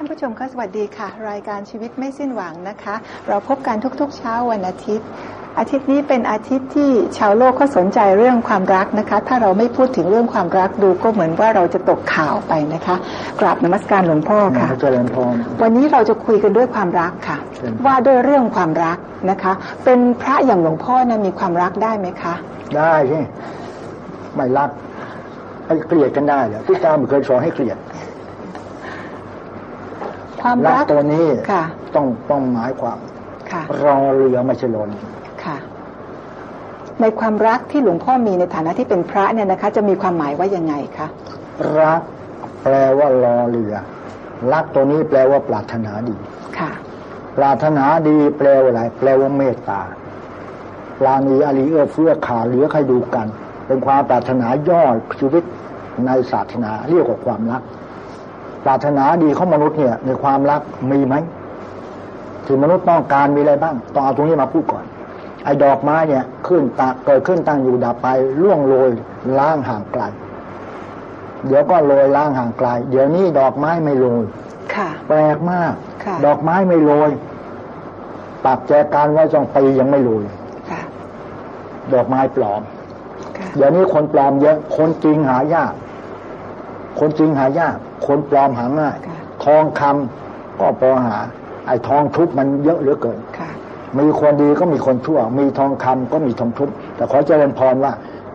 ท่านผู้ชมคะสวัสดีค่ะ รายการชีวิตไม่สิ้นหวังนะคะ เราพบกันทุกๆเช้าวันอาทิตย์ อาทิตย์นี้เป็นอาทิตย์ที่ชาวโลกก็สนใจเรื่องความรักนะคะ ถ้าเราไม่พูดถึงเรื่องความรักดูก็เหมือนว่าเราจะตกข่าวไปนะคะกราบนมัสการหลวงพ่อค่ะเจริญพรวันนี้เราจะคุยกันด้วยความรักค่ะเชิญว่าด้วยเรื่องความรักนะคะ เป็นพระอย่างหลวงพ่อนะมีความรักได้ไหมคะ ได้ที่ไม่รักให้เกลียดกันได้เหรอที่ตามเคยสอนให้เกลียด ความรักรักตัวนี้ค่ะ ต้องต้องหมายความค่ะรอเรือไม่ใช่ลนค่ะ ในความรักที่หลวงพ่อมีในฐานะที่เป็นพระเนี่ยนะคะ จะมีความหมายว่ายังไงคะรักแปลว่ารอเรือ รักตัวนี้แปลว่าปรารถนาดีค่ะ ปรารถนาดีแปลว่าอะไร แปลว่าเมตตาปราณีอริเอื้อเฟื้อขาเหลือใครดูกัน เป็นความปรารถนายอดชีวิตในศาสนาเรียกว่าความรัก ปรารถนาดีของมนุษย์เนี่ย ในความรักมีไหมที่มนุษย์ต้องการมีอะไรบ้างต้องเอาตรงนี้มาพูดก่อน ไอ้ดอกไม้เนี่ยขึ้นตาเกิดขึ้นตั้งอยู่ดับไปล่วงโรยล้างห่างไกล เดี๋ยวก็โรยล้างห่างไกล เดี๋ยวนี้ดอกไม้ไม่โรยค่ะแปลกมากค่ะดอกไม้ไม่โรยปักแจกันไว้สองปียังไม่โรยค่ะดอกไม้ปลอมค่ะเดี๋ยวนี้คนปลอมเยอะ คนจริงหายาก คนจริงหายาก คนปลอมหาง่ายค่ะทองคำก็พอหา ไอ้ทองทุบมันเยอะเหลือเกินค่ะมีคนดีก็มีคนชั่ว มีทองคำก็มีทองทุบแต่ขอเจริญพรว่า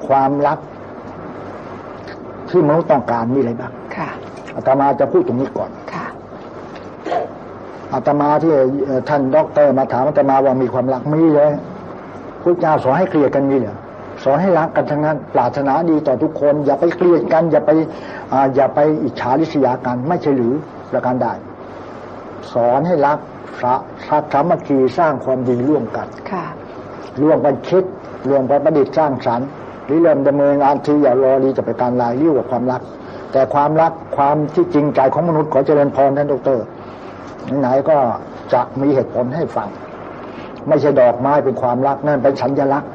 ความรัก ที่มนุษย์ต้องการมีอะไรบ้างค่ะอาตมาจะพูดตรงนี้ก่อนค่ะอาตมาที่เอ่อท่านด็อกเตอร์มาถามอาตมาว่ามีความรักมีเลยพุทธเจ้าสอนให้เกลียดกันมีเหรอ สอนให้รักกันทั้งนั้น ปรารถนาดีต่อทุกคน อย่าไปเกลียดกัน อย่าไปอ่าอย่าไปอิจฉาริษยากันไม่ใช่หรือประการใดสอนให้รักพระสัตสามัคคีสร้างความดีร่วมกันค่ะร่วมกันคิดร่วมกันประดิษฐ์สร้างสรรค์หรือเริ่มดำเนินงานที่อย่ารอรีจะไปการลายเรียกว่าความรัก แต่ความรักความที่จริงใจของมนุษย์ขอเจริญพรท่านดอกเตอรไหนๆก็จะมีเหตุผลให้ฟัง ไม่ใช่ดอกไม้เป็นความรักนั่นเป็นสัญลักษณ์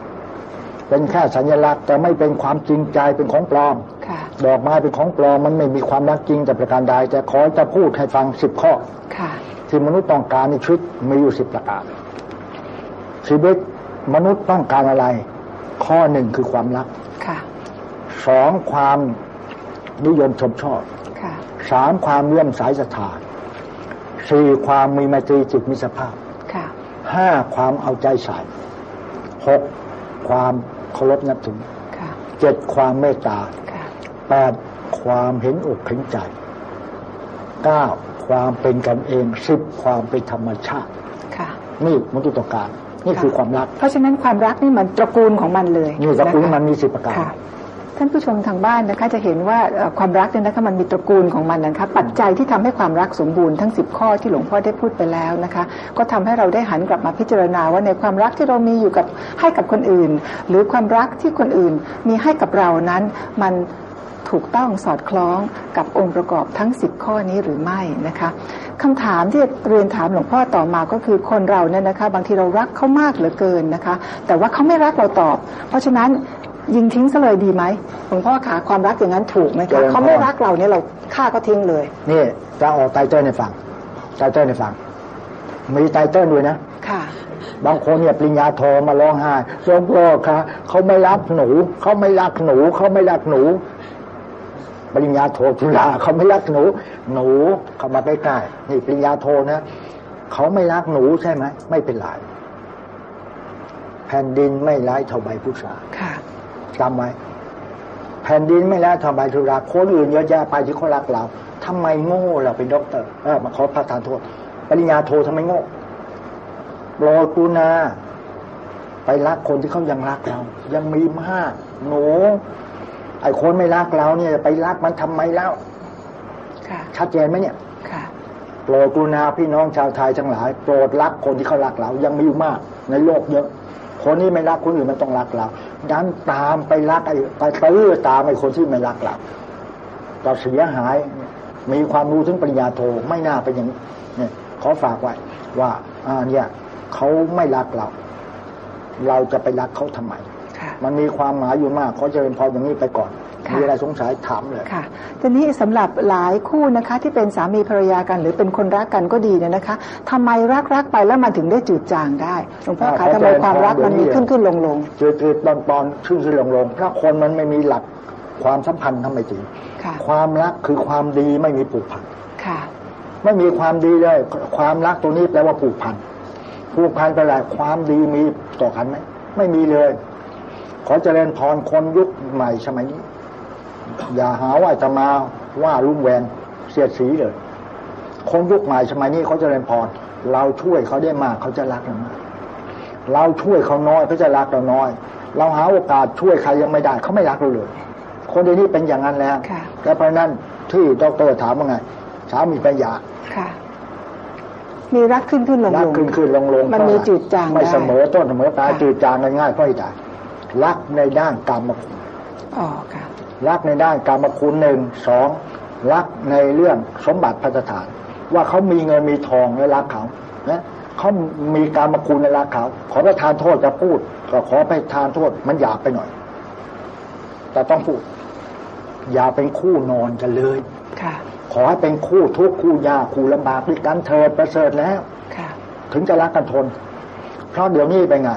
เป็นแค่สัญลักษณ์แต่ไม่เป็นความจริงใจเป็นของปลอมค่ะดอกไม้เป็นของปลอมมันไม่มีความรักจริงแต่ประการใดแต่ขอจะพูดให้ฟังสิบข้อค่ะที่มนุษย์ต้องการในชีวิตมีอยู่สิบประการชีวิตมนุษย์ต้องการอะไร ข้อหนึ่งคือความรักค่ะสองความนิยมชมชอบค่ะสามความเลื่อมสายศรัทธาสี่ความมีไมตรีจิตมิตรภาพค่ะห้าความเอาใจใส่หกความ เคารพนับถือค่ะเจ็ดความเมตตาค่ะแปดความเห็นอกเห็นใจเก้าความเป็นกันเองสิบความเป็นธรรมชาติค่ะนี่มนุษย์ต้องการ นี่คือความรัก เพราะฉะนั้นความรักนี่มันตระกูลของมันเลยนี่ตระกูลคมันมีสิบประการค่ะ ท่านผู้ชมทางบ้านนะคะจะเห็นว่าความรักเนี่ยนะคะมันมีตระกูลของมันนะคะปัจจัยที่ทำให้ความรักสมบูรณ์ทั้ง 10 ข้อที่หลวงพ่อได้พูดไปแล้วนะคะก็ทำให้เราได้หันกลับมาพิจารณาว่าในความรักที่เรามีอยู่กับให้กับคนอื่น หรือความรักที่คนอื่นมีให้กับเรานั้นมันถูกต้องสอดคล้องกับองค์ประกอบทั้ง 10 ข้อนี้หรือไม่นะคะ คำถามที่เรียนถามหลวงพ่อต่อมาก็คือคนเราเนี่ยนะคะ บางทีเรารักเขามากเหลือเกินนะคะ แต่ว่าเขาไม่รักเราตอบ เพราะฉะนั้นยิงทิ้งซะเลยดีไหมหลวงพ่อขาความรักอย่างนั้นถูกไหมเจริคะญพรเขาไม่รักเราเนี่ยเราฆ่าก็ทิ้งเลย นี่จะออกไตเติ้ลให้ฟังไตเติ้ลให้ฟังมีไตเติ้ลด้วยนะค่ะ บางคนเนี่ยปริญญาโทมาร้องไห้หลวงพ่อคะเขาไม่รักหนูเขาไม่รักหนูเขาไม่รักหนู ปริญญาโทจุฬาเขาไม่รักหนู หนูเข้ามาใกล้ๆนี่ปริญญาโทนะเขาไม่รักหนูใช่ไหมไม่เป็นไรแผ่นดินไม่ร้ายเท่าใบพุทราค่ะจำไว้แผ่นดินไม่ร้ายเท่าใบพุทราคนอื่นเยอะแยะไปที่เขารักเราทำไมโง่เราเป็นด็อกเตอร์เออมาขอประทานโทษ ปริญญาโททำไมโง่โปรดกรุณาไปรักคนที่เขายังรักเรา ยังมีมากหนู ไอ้คนไม่รักเราเนี่ยไปรักมันทำไมแล้วค่ะชัดเจนไหมเนี่ยค่ะโปรดกรุณาพี่น้องชาวไทยทั้งหลาย โปรดรักคนที่เขารักเรา ยังมีอยู่มาก ในโลกเยอะ คนนี้ไม่รักคนอื่นมันต้องรักเรา ดันตามไปรักไอ้ไปตื้อตามไอ้คนที่ไม่รักเราเราเสียหาย มีความรู้ถึงปริญญาโทไม่น่าเป็นอย่างนี้เนี่ยขอฝากไว้ ว่าอ่าเนี่ยเขาไม่รักเรา เราจะไปรักเขาทำไมค่ะ มันมีความหมายอยู่มากขอเจริญพรอย่างนี้ไปก่อนค่ะมีอะไรสงสัยถามเลยค่ะทีนี้สำหรับหลายคู่นะคะ ที่เป็นสามีภรรยากันหรือเป็นคนรักกันก็ดีเนี่ยนะคะทำไมรักรักๆไปแล้วมันถึงได้จืดจางได้หลวงพ่อคะอ่าทำไมความรักมันมีขึ้นขึ้นลงลงจืดจืดตอนตอนชื่นชื่นลงลงถ้าคนมันไม่มีหลักความสัมพันธ์ทำไมจริงๆค่ะความรักคือความดีไม่มีผูกพันค่ะไม่มีความดีเลย ความรักตัวนี้แปลว่าผูกพันผูกพันไปแหละความดีมีต่อกันไหมไม่มีเลย ขอเจริญพรคนยุคใหม่สมัยนี้ อย่าหาว่าจะมาว่ารุ่มแวนเสียดสีเลย คนยุคใหม่สมัยนี้เขาเจริญพรเราช่วยเขาได้มากเขาจะรักเรามากเราช่วยเขาน้อยเขาจะรักเราน้อย เราหาโอกาสช่วยใครยังไม่ได้เขาไม่รักเราเลย คนเดี๋ยวนี้เป็นอย่างนั้นแล้วค่ะแล้วเพราะฉะนั้นที่ดอกเตอรถามว่าไงสามีปัญญาค่ะมีรักขึ้นขึ้นลงรัลกงขึ้นขึ้นลงลงมันมีจืดจางไม่ได้เสมอต้นเสมอปลายค่ะจืดจางกันง่ายเพราะเหตุใด รักในด้านกรรมคุณอ๋อค่ะรักในด้านกรรมคุณหนึ่งสองรักในเรื่องสมบัติพัฒฐาน ว่าเขามีเงินมีทองและรักเขานะเขามีกรรมคุณและรักเขาขอประทานโทษจะพูด ก็ขอไปทานโทษมันหยาบไปหน่อย แต่ต้องพูด อย่าเป็นคู่นอนกันเลยค่ะ ขอให้เป็นคู่ทุกข์คู่ยากคู่ลำบากด้วยกันเถิดประเสริฐแล้วค่ะ ถึงจะรักกันทน เพราะเดี๋ยวนี้เป็นไง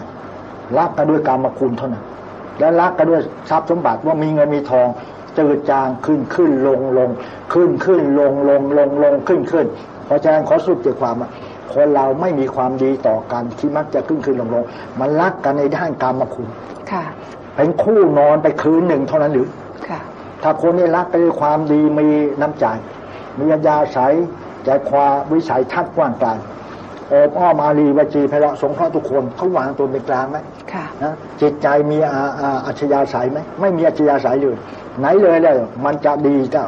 รักกันด้วยกรรมคุณเท่านั้น และรักกันด้วยทรัพย์สมบัติว่ามีเงินมีทองจืดจางขึ้นขึ้นลงลงขึ้นขึ้นลงลงลงลงขึ้นขึ้น เพราะฉะนั้นขอสรุปใจความว่าคนเราไม่มีความดีต่อกันที่มักจะขึ้นขึ้นลงลงมันรักกันในด้านกรรมคุณค่ะเป็นคู่นอนไปคืนหนึ่งเท่านั้นหรือค่ะ ถ้าคนนี้รักกันด้วยความดีมีน้ำใจมีอัญญาใสยใจความวิสัยทัศน์กว้างไกลโอบอ้อมอารีวจีไพเราะสงเคราะห์ทุกคนเขาวางตัวเป็นกลางไหมค่ะนะจิตใจมีอาอาอัจฉริยะใสยไหมไม่มีอัจฉริยะใสยเลยไหนเลยเลยมันจะดีจะ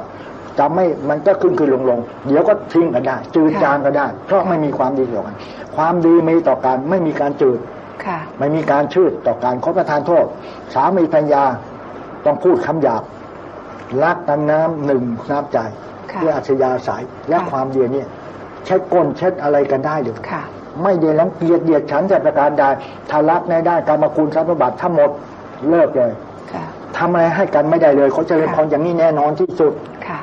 จะไม่มันก็ขึ้นขึ้นลงลงเดี๋ยวก็ทิ้งกันได้ จืดค่ะจางก็ได้ เพราะไม่มีความดีต่อกันความดีมีต่อกันไม่มีการจืดค่ะไม่มีการชืดต่อการขอประทานโทษ สามีภรรยาต้องพูดคำหยาบรักกันน้ำหนึ่งน้ำใจค่ะด้วยอัจฉริยะสายและค่ะความเดียวเนี่ย เช็ดก้นเช็ดอะไรกันได้เลยค่ะ ไม่เดียรังเกียจเดียดฉันจะประการใดถ้ารักในด้านการมาคุณทรัพย์สมบัติทั้งหมดเลิกเลยค่ะทำอะไรให้กันไม่ได้เลย เขาจะเรียนค่ะพรอย่างนี้แน่นอนที่สุดค่ะ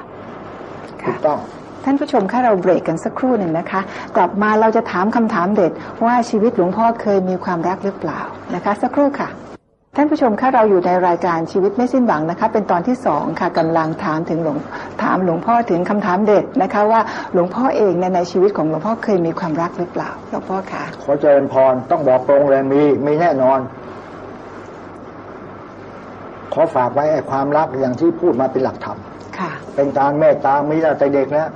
ถูค่ะกต้องท่านผู้ชมคะเราเบรกกันสักครู่หนึ่งนะคะ กลับมาเราจะถามคำถามเด็ดว่าชีวิตหลวงพ่อเคยมีความรักหรือเปล่านะคะ สักครู่ค่ะ ท่านผู้ชมคะเราอยู่ในรายการชีวิตไม่สิ้นหวังนะคะ เป็นตอนที่สองค่ะกำลังถามถึงหลวงถามหลวงพ่อถึงคำถามเด็ดนะคะ ว่าหลวงพ่อเองเนี่ยในชีวิตของหลวงพ่อเคยมีความรักหรือเปล่าหลวงพ่อคะขอเจริญพรต้องบอกตรงเลยมีมีแน่นอน ขอฝากไว้ไอ้ความรักอย่างที่พูดมาเป็นหลักธรรมค่ะ เป็นการเมตตามีตั้งแต่เด็กแล้ว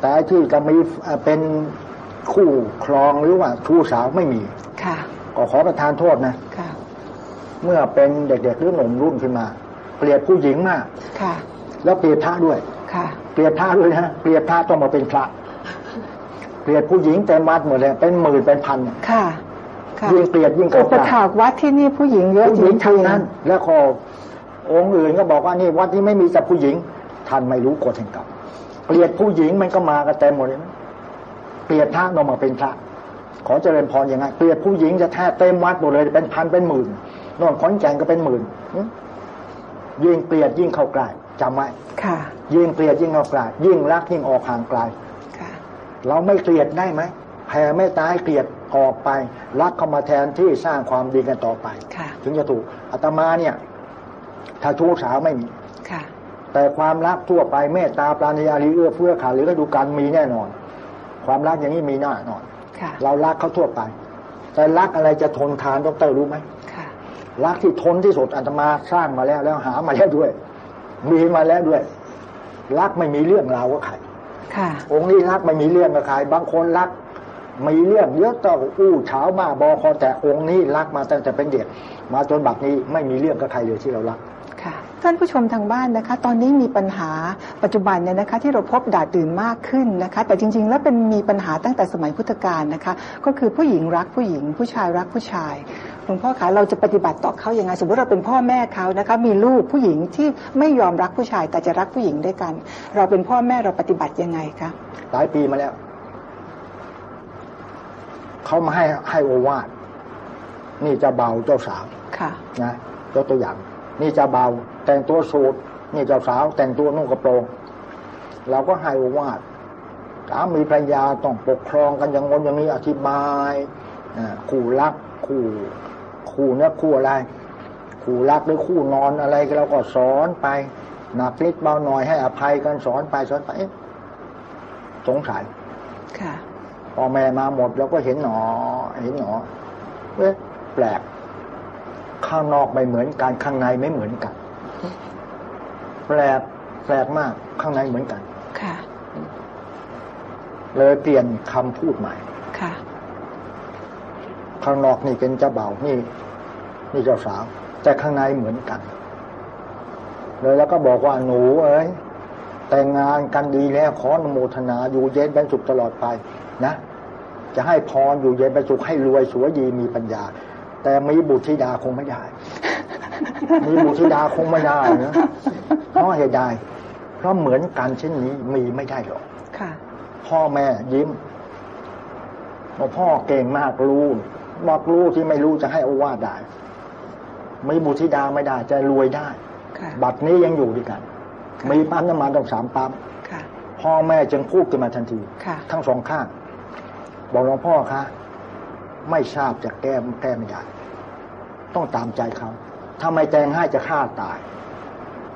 แต่ไอ้ที่จะมีเอ่อเป็นคู่ครองหรือว่าชู้สาวไม่มีค่ะก็ขอประทานโทษนะค่ะ เมื่อเป็นเด็กๆหรือหนุ่มรุ่นขึ้นมาเปรียบผู้หญิงมากค่ะ แล้วเปรียบพระด้วยค่ะเปรียบพระด้วยนะเปรียบพระต้องมาเป็นพระเปรียบผู้หญิงเต็มวัดหมดเลยเป็นหมื่นเป็นพันเนี่ยค่ะค่ะยิ่งเปรียบยิ่งอุเกิดปถากวัดที่นี่ผู้หญิงเยอะผู้จหญิงทั้ริงงนั้น แล้วก็องค์อื่นก็บอกว่านี่วัดที่ไม่มีแต่ผู้หญิงท่านไม่รู้กฎแห่งกรรมเปรียบผู้หญิงมันก็มากันเต็มหมดเลยนะเปรียบพระนมาเป็นพระ ขอเจริญพรอย่างไงเปรียบผู้หญิงจะแท้เต็มวัดหมดเลยเป็นพันเป็นหมื่น นอนขอนแก่นก็เป็นหมื่นหึยิ่งเปรียบยิ่งเข้าใกล้จำไว้ๆค่ะยิ่งเกลียดยิ่งเข้าใกล้ยิ่งรักยิ่งออกห่างไกลค่ะเราไม่เกลียดได้ไหมแผ่เมตตาให้เกลียดออกไป รักเข้ามาแทนที่สร้างความดีกันต่อไปค่ะถึงจะถูกอาตมาเนี่ย ถ้าชู้สาวไม่มีค่ะแต่ความรักทั่วไปเมตตาปราณีอารีเอื้อเฟื้อขาหรือก็ดูการมีแน่นอน ความรักอย่างนี้มีแน่นอนค่ะเรารักเขาทั่วไป แต่รักอะไรจะทนทานดอกเตอรรู้ไหมค่ะ รักที่ทนที่สุดอาตมาสร้างมาแล้ว แล้วหามาแล้วด้วย มีมาแล้วด้วย รักไม่มีเรื่องราวกับใครค่ะองค์นี้รักไม่มีเรื่องกับใครบางคนรักมีเรื่องเยอะต่ออู้เช้ามาบอคอแต่องค์นี้รักมาตั้งแต่เป็นเด็กมาจนบัดนี้ไม่มีเรื่องกับใครเลยที่เรารักค่ะ ท่านผู้ชมทางบ้านนะคะ ตอนนี้มีปัญหาปัจจุบันเนี่ยนะคะ ที่เราพบดาดดื่นมากขึ้นนะคะ แต่จริง ๆ แล้วเป็นมีปัญหาตั้งแต่สมัยพุทธกาลนะคะ ก็คือผู้หญิงรักผู้หญิง ผู้ชายรักผู้ชายหลวงพ่อคะเราจะปฏิบัติต่อเขาอย่างไงสมมติเราเป็นพ่อแม่เขานะคะ มีลูกผู้หญิงที่ไม่ยอมรักผู้ชาย แต่จะรักผู้หญิงด้วยกัน เราเป็นพ่อแม่เราปฏิบัติยังไงคะหลายปีมาแล้วเขามาให้ให้โอวาทนี่จะเบาเจ้าสาวค่ะ นะยกตัวอย่าง นี่จะเบา แต่งตัวสูทนี่เจ้าสาว แต่งตัวนุ่งกระโปรงเราก็ให้โอวาทสามีภรรยาต้องปกครองกันอย่างงนอย่างนี้อธิบายอ่าคู่รักคู่คู่เนื้อคู่อะไรคู่รักหรือคู่นอนอะไรก็เราก็สอนไปหนักนิดเบาหน่อยให้อภัยกันสอนไปสอนไปเอ๊ะสงสัยค่ะพอแม่มาหมดเราก็เห็นหนอ เห็นหนอเอ๊ะแปลก ข้างนอกไม่เหมือนกัน ข้างในไม่เหมือนกัน แปลกแปลกมาก ข้างในเหมือนกัน ค่ะ เลยเปลี่ยนคำพูดใหม่ ค่ะ ข้างนอกนี่เป็นเจ้าบ่าวนี่ นี่เจ้าสาว แต่ข้างในเหมือนกัน เลยแล้วก็บอกว่าหนูเอ้ยแต่งงานกันดีแล้วขออนุโมทนา อยู่เย็นเป็นสุขตลอดไป นะ จะให้พรอยู่เย็นเป็นสุขให้รวยสวยดีมีปัญญา แต่มีบุตรธิดาคงไม่ได้ มีบุตรธิดาคงไม่ได้นะเพราะเหตุใดเพราะเหมือนกันเช่นนี้มีไม่ได้หรอกค่ะพ่อแม่ยิ้มบอกพ่อเก่งมากรู้บอกรู้ที่ไม่รู้จะให้อาวาสได้มีบุตรธิดาไม่ได้จะรวยได้ค่ะบัตรนี้ยังอยู่ด้วยกันค่ะมีปั๊มน้ำมันต้องสามปั๊มค่ะพ่อแม่จึงพูดกันมาทันทีค่ะทั้งสองข้าง บอกหลวงพ่อคะ ไม่ทราบจะแก้แก้ไม่ได้ ต้องตามใจเขาถ้าไม่แจงให้จะฆ่าตาย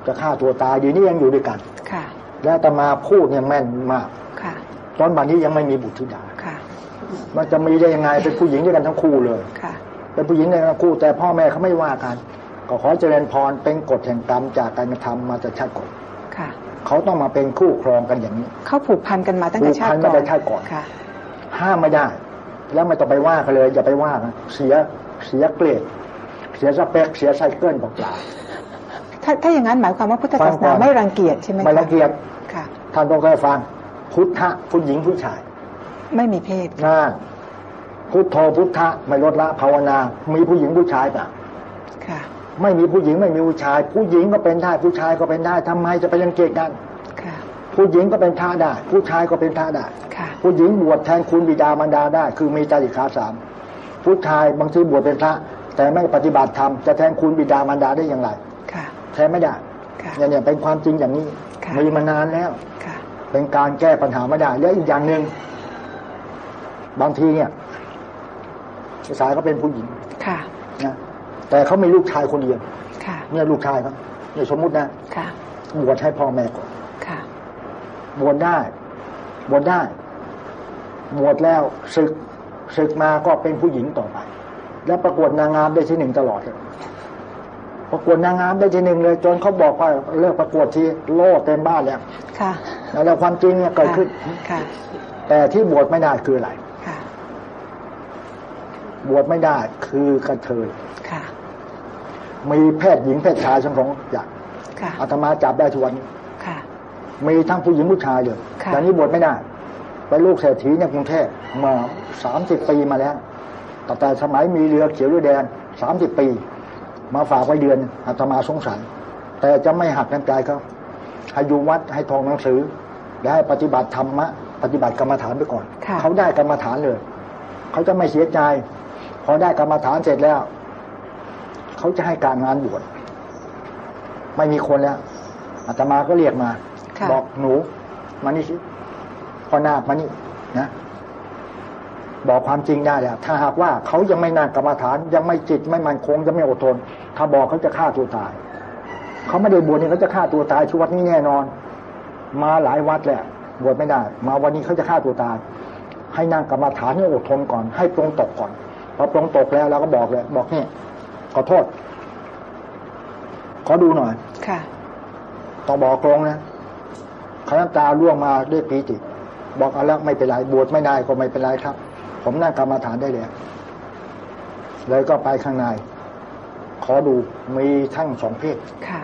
จะฆ่าตัวตายเดียวนี้ยังอยู่ด้วยกันค่ะ และอาตมาพูดเนี่ยแม่นมากค่ะ ตอนบัดนี้ยังไม่มีบุตรธิดาค่ะ มันจะมีได้ยังไงเป็นผู้หญิงด้วยกันทั้งคู่เลยค่ะเป็นผู้หญิงด้วยกันทั้งคู่แต่พ่อแม่เขาไม่ว่ากัน ก็ขอเจริญพรเป็นกฎแห่งกรรมจากการกระทำมาจากชาติก่อนค่ะเขาต้องมาเป็นคู่ครองกันอย่างนี้ เขาผูกพันกันมาตั้งแต่ชาติผูกพันก่มาอนแต่ชาติก่อนค่ะห้ามไม่ได้ แล้วไม่ต้องไปว่ากันเลย อย่าไปว่ากันเสียเสียเกรดเสียสเปคเสียไซเคิลเปล่าถ้าถ้าอย่างนั้นหมายความว่าพุทธศาสฟังก่นาอนไม่รังเกียจใช่ไหมๆคะไม่ละเกียดค่ะท่านต้องเคยฟัง พุทธะผู้หญิงผู้ชาย ไม่มีเพศนะพุทโธพุทธะไม่ลดละภาวนา มีผู้หญิงผู้ชายเปล่าค่ะ ไม่มีผู้หญิงไม่มีผู้ชาย ผู้หญิงก็เป็นได้ผู้ชายก็เป็นได้ทำไมจะไปรังเกียจกันค่ะ ผู้หญิงก็เป็นท่าได้ ผู้ชายก็เป็นท่าได้ค่ะผู้หญิงบวชแทนคุณบิดามารดาได้ คือมีจาริกขาสามผู้ชายบางทีบวชเป็นพระ แต่ไม่ปฏิบัติธรรมจะแทนคุณบิดามารดาได้อย่างไรค่ะแทนไม่ได้ค่ะเนี่ยเนี่ยเป็นความจริงอย่างนี้ค่ะมีมานานแล้วค่ะเป็นการแก้ปัญหาไม่ได้แล้วอีกอย่างหนึ่งบางทีเนี่ยสายก็เป็นผู้หญิงค่ะนะแต่เขามีลูกชายคนเดียวค่ะเนี่ยลูกชายเขาเนี่ยสมมุตินะค่ะบวชให้พ่อแม่ก่อนค่ะ บวชได้ บวชได้ บวชแล้วศึกศึกมาก็เป็นผู้หญิงต่อไป แล้วประกวดนางงามได้ที่หนึ่งตลอดเลยประกวดนางงามได้ที่หนึ่งเลย จนเขาบอกว่าเลิกประกวดทีโล่เต็มบ้านแล้วค่ะแล้วความจริงเนี่ยเกิดขึ้นค่ะ แต่ที่บวชไม่ได้คืออะไรค่ะ บวชไม่ได้คือกระเทยค่ะ มีเพศหญิงเพศชายทั้งสองอย่างค่ะอาตมาจับได้ทุกวันนี้ค่ะ มีทั้งผู้หญิงผู้ชายเลยค่ะแต่นี้บวชไม่ได้เป็นลูกเศรษฐีในกรุงเทพมาสามสิบปีมาแล้วตั้งแต่สมัยมีเรือเขียวเรือแดงสามสิบปี มาฝากไว้เดือนอาตมาสงสารแต่จะไม่หักน้ำใจเขาให้อยู่วัดให้ทองหนังสือ และให้ปฏิบัติธรรมะ ปฏิบัติกรรมฐานไปก่อนค่ะเขาได้กรรมฐานเลย เขาจะไม่เสียใจ พอได้กรรมฐานเสร็จแล้ว เขาจะให้การงานบวชไม่มีคนแล้วอาตมาก็เรียกมาค่ะ บอกหนูมานี่สิพ่อนาคมานี่นะบอกความจริงได้แล้วถ้าหากว่าเขายังไม่นั่งกรรมฐาน ยังไม่จิตไม่มั่นคงยังไม่อดทน ถ้าบอกเขาจะฆ่าตัวตาย เขาไม่ได้บวชนี่เขาจะฆ่าตัวตายชุวัดนี้แน่นอน มาหลายวัดแหละบวชไม่ได้ มาวันนี้เขาจะฆ่าตัวตาย ให้นั่งกรรมฐานให้อดทนก่อน ให้ปรงตกก่อนพอปรงตกแล้วเราก็บอกเลย บอกเนี่ยขอโทษ ขอดูหน่อย ค่ะ ต้องบอกตรงนะ เขาน้ำตาร่วงมาด้วยปีติ บอกเอาแล้วไม่เป็นไรบวชไม่ได้ก็ไม่เป็นไรครับ ผมนั่งกรรมฐานได้เลยเลยก็ไปข้างใน ขอดูมีทั้งสองเพศค่ะ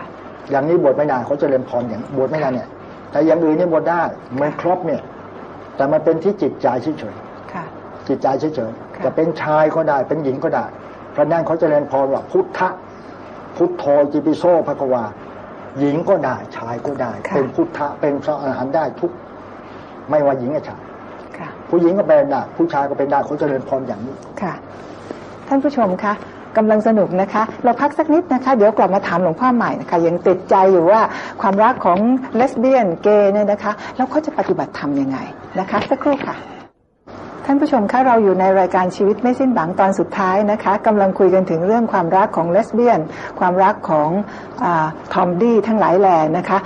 อย่างนี้บวชไม่ได้เขาเจะเริญพรอย่างบวชไม่ได้เนี่ย แต่อย่างอื่นนี่บวชได้มันครบเนี่ย แต่มันเป็นที่จิตใจเฉยค่ะๆจิตใจเฉยค่ะๆจะเป็นชายก็ได้เป็นหญิงก็ได้เพราะนั้นเขาเจริญพรว่าพุทธะพุทโธจิปิโสภควา หญิงก็ได้ชายก็ได้ค่ะเป็นพุทธะเป็นพระอรหันต์ได้ทุก ไม่ว่าหญิงกับชายค่ะผู้หญิงก็เป็นได้ผู้ชายก็เป็นได้เขาเจริญพรอย่างนี้ค่ะ ท่านผู้ชมคะกำลังสนุกนะคะ เราพักสักนิดนะคะ เดี๋ยวกลับมาถามหลวงพ่อใหม่นะคะ ยังติดใจอยู่ว่าความรักของเลสเบี้ยนเกย์เนี่ยนะคะ แล้วเขาจะปฏิบัติธรรมยังไงนะคะ สักครู่ค่ะ ท่านผู้ชมคะเราอยู่ในรายการชีวิตไม่สิ้นหวังตอนสุดท้ายนะคะกำลังคุยกันถึงเรื่องความรักของเลสเบี้ยน ความรักของทอมดี้ทั้งหลายแหล่นะคะ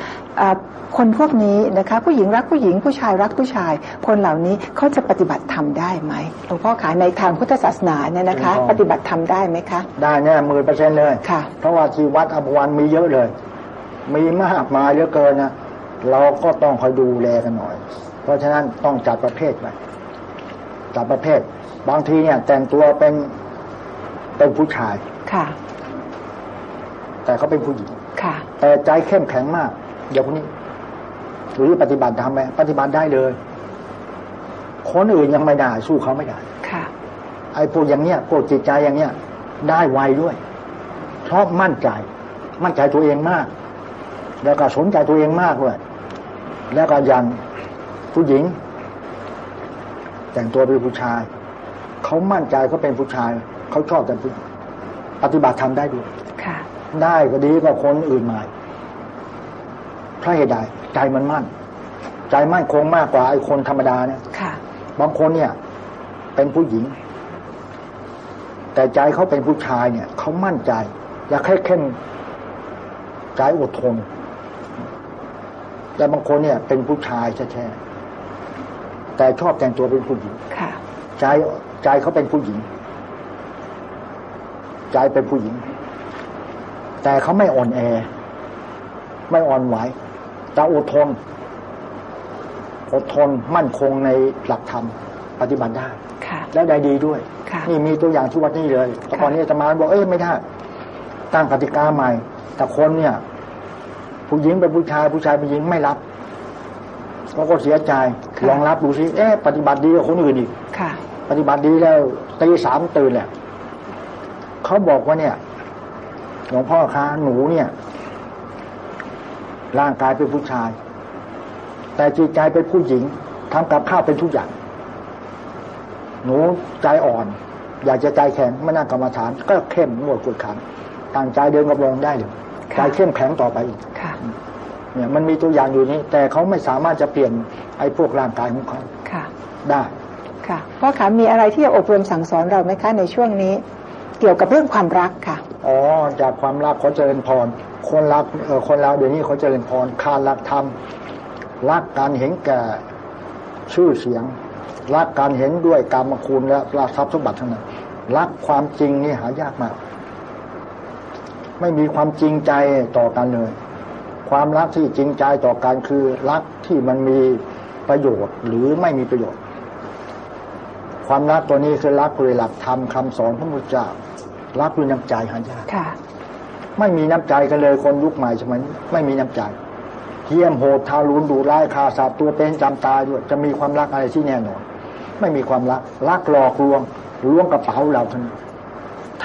ะคนพวกนี้นะคะผู้หญิงรักผู้หญิงผู้ชายรักผู้ชาย คนเหล่านี้เขาจะปฏิบัติธรรมได้ไหมหลวงพ่อขาในทางพุทธศาสนาเนี่ยนะคะ ปฏิบัติธรรมได้ไหมคะได้แน่หมื่นเปอร์เซ็นต์เลยค่ะเพราะว่าที่วัดอภวันมีเยอะเลย มีมากมายเยอะเกินนะเราก็ต้องคอยดูแลกันหน่อย เพราะฉะนั้นต้องจัดประเภทไป จัดประเภท บางทีเนี่ยแต่งตัวเป็นเป็นผู้ชายค่ะ แต่เขาเป็นผู้หญิงค่ะ แต่ใจเข้มแข็งมาก เดี๋ยวพวกนี้หรือปฏิบัติทำไหมปฏิบัติได้เลยคนอื่นยังไม่ได้สู้เขาไม่ได้ค่ะ ไอ้พวกอย่างเนี้ยพวกจิตใจอย่างเนี้ย ได้ไวด้วยเพราะมั่นใจ มั่นใจตัวเองมาก แล้วก็สนใจตัวเองมากด้วยแล้วก็ยันผู้หญิง แต่งตัวเป็นผู้ชาย เขามั่นใจเขาเป็นผู้ชาย เขาชอบแต่ผู้ปฏิบัติทำได้ด้วยค่ะได้ก็ดีกว่าคนอื่นมาเพราะเหตุใดใจมันมั่น ใจมั่นคงมากกว่าไอ้คนธรรมดาเนี่ยค่ะบางคนเนี่ย เป็นผู้หญิง แต่ใจเขาเป็นผู้ชายเนี่ย เขามั่นใจ อยากให้เข้มใจอดทนแต่บางคนเนี่ย เป็นผู้ชายแท้ๆ แต่ชอบแต่งตัวเป็นผู้หญิงค่ะใจใจเขาเป็นผู้หญิง ใจเป็นผู้หญิง แต่เขาไม่อ่อนแอ ไม่อ่อนไหวแต่อดทน อดทนมั่นคงในหลักธรรมปฏิบัติได้ค่ะและได้ดีด้วยค่ะนี่มีตัวอย่างที่วัดนี้เลยแต่ค่ะตอนนี้อาตมาบอกเอ้ยไม่ได้ตั้งกติกาใหม่ แต่คนเนี่ย ผู้หญิงเป็นผู้ชายผู้ชายเป็นหญิงไม่รับ เขาก็เสียใจลองรับดูสิเอ๊ะปฏิบัติดีกว่าคนอื่นอีกค่ะปฏิบัติดีแล้วตีสามตื่นแหละเขาบอกว่าเนี่ยหลวงพ่อคะหนูเนี่ย ร่างกายเป็นผู้ชาย แต่จิตใจเป็นผู้หญิงทำกับข้าวเป็นทุกอย่าง หนูใจอ่อน อยากจะใจแข็งไม่น่ากรรมฐาน ก็เข้มงวดกดขันตั้งใจเดินกับลงได้เลยค่ะใจเข้มแข็งต่อไปอีกค่ะ เนี่ยมันมีตัวอย่างอยู่นี้ แต่เขาไม่สามารถจะเปลี่ยนไอ้พวกร่างกายของเขาค่ะ ได้ค่ะพ่อขามีอะไรที่จะอบรมสั่งสอนเราไหมคะในช่วงนี้ เกี่ยวกับเรื่องความรักค่ะอ๋อจากความรักเขาเจริญพรคนรักเออคนเราเดี๋ยวนี้เขาเจริญพรคานรักธรรมรักการเห็นแก่ชื่อเสียง รักการเห็นด้วยกรรมคุณและราทรัพย์สมบัติทั้งนั้นรักความจริงนี่หายากมาก ไม่มีความจริงใจต่อกันเลย ความรักที่จริงใจต่อกันคือรักที่มันมีประโยชน์หรือไม่มีประโยชน์ ความรักตัวนี้คือรักด้วยหลักธรรมคำสอนพระพุทธเจ้ารักด้วยน้ำใจหายากค่ะไม่มีน้ำใจกันเลยคนยุคใหม่สมัยนี้ไม่มีน้ำใจเยี่ยมโหดทารุณดุร้ายฆ่าสัตว์ตัวเป็นจำตายด้วยจะมีความรักอะไรที่แน่นอน ไม่มีความรักรักหลอกลวงล้วงกระเป๋าเราทั้งนั้น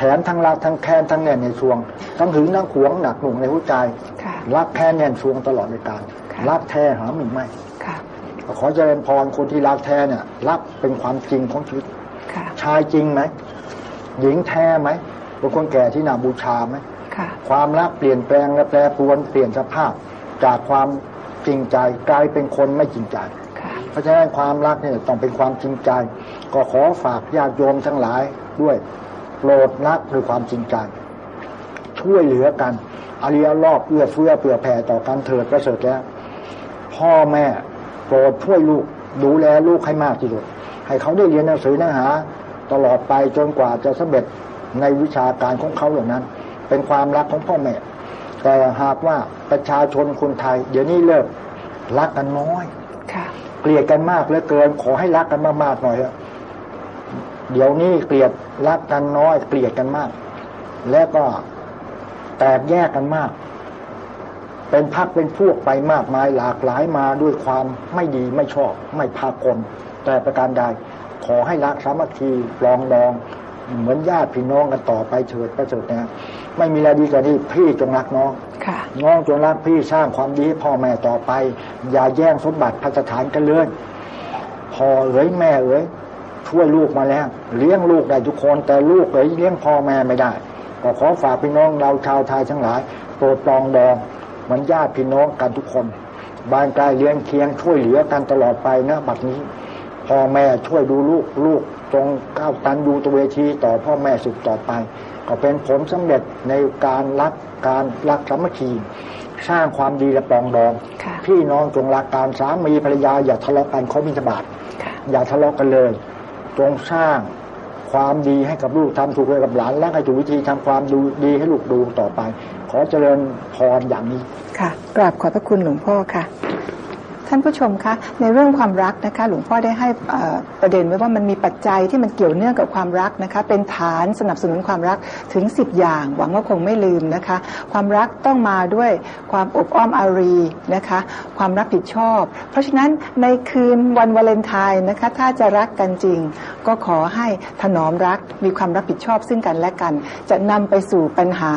แถมทั้งรักทั้งแค้นทั้งแน่นในสวง ทั้งหึงทั้งหวงหนักหน่วงในหัวใจค่ะรักแค้นแน่นสวงตลอดในการค่ะรักแท้หามีไม่ค่ะขอเจริญพรคนที่รักแท้เนี่ยรักเป็นความจริงของชีวิตค่ะชายจริงไหมหญิงแท้ไหมเป็นคนแก่ที่น่าบูชาไหมค่ะความรักเปลี่ยนแปลงและแปรปรวนเปลี่ยนสภาพ จากความจริงใจกลายเป็นคนไม่จริงใจค่ะเพราะฉะนั้นความรักเนี่ยต้องเป็นความจริงใจ ก็ขอฝากญาติโยมทั้งหลายด้วย โปรดรักด้วยความจริงใจช่วยเหลือกันอารียรอบเอื้อเฟื้อเผื่อแผ่ต่อกันเถิดประเสริฐแล้วพ่อแม่โปรดช่วยลูกดูแลลูกให้มากที่สุด ให้เขาได้เรียนหนังสือหนังหา ตลอดไปจนกว่าจะสำเร็จในวิชาการของเขาอย่างนั้น เป็นความรักของพ่อแม่ แต่หากว่าประชาชนคนไทย เดี๋ยวนี้เลิกรักกันน้อยค่ะเกลียดกันมากเหลือเกิน ขอให้รักกันมากๆหน่อยเถอะ เดี๋ยวนี้เกลียดรักกันน้อยเกลียดกันมาก แล้วก็แตกแยกกันมาก เป็นพักเป็นพวกไปมากมายหลากหลายมาด้วยความไม่ดีไม่ชอบ ไม่พากลแต่ประการใดขอให้รักสามัคคีปลองดอง เหมือนญาติพี่น้องกันต่อไปเถิดประเสริฐนะไม่มีอะไรดีกว่านี้พี่จงรักน้องค่ะน้องจงรักพี่สร้างความดีให้พ่อแม่ต่อไป อย่าแย่งสมบัติพัสถานกันเลยพ่อเอ๋ยแม่เอ๋ย ช่วยลูกมาแล้ว เลี้ยงลูกได้ทุกคน แต่ลูกเอ๋ยเลี้ยงพ่อแม่ไม่ได้ ก็ขอฝากพี่น้องเราชาวไทยทั้งหลายโปรดปรองดองเหมันญาติพี่น้องกันทุกคนบ้านใกล้เลี้ยงเคียงช่วยเหลือกันตลอดไปนะบัดนี้พ่อแม่ช่วยดูลูกลูกจงก้าวตันดูตัวเวทีต่อพ่อแม่สุดต่อไป ก็เป็นผลสำเร็จในการรักการรักสามัคคีสร้างความดีและปรองดองค่ะพี่น้องจงรักการสามีภรรยาอย่าทะเลาะกันเขาบิณฑบาตค่ะอย่าทะเลาะกันเลย จงสร้างความดีให้กับลูกทำถูกเลยกับหลานและให้ถูกวิธีทำความดูดีให้ลูกดูต่อไป ขอเจริญพรอย่างนี้ค่ะกราบขอบพระคุณหลวงพ่อค่ะ ท่านผู้ชมคะในเรื่องความรักนะคะหลวงพ่อได้ให้ประเด็นไว้ว่ามันมีปัจจัยที่มันเกี่ยวเนื่องกับความรักนะคะเป็นฐานสนับสนุนความรักถึง 10 อย่าง หวังว่าคงไม่ลืมนะคะ ความรักต้องมาด้วยความอบอ้อมอารีนะคะความรับผิดชอบ เพราะฉะนั้นในคืนวันวาเลนไทน์นะคะถ้าจะรักกันจริง ก็ขอให้ถนอมรักมีความรับผิดชอบซึ่งกันและกัน จะนำไปสู่ปัญหา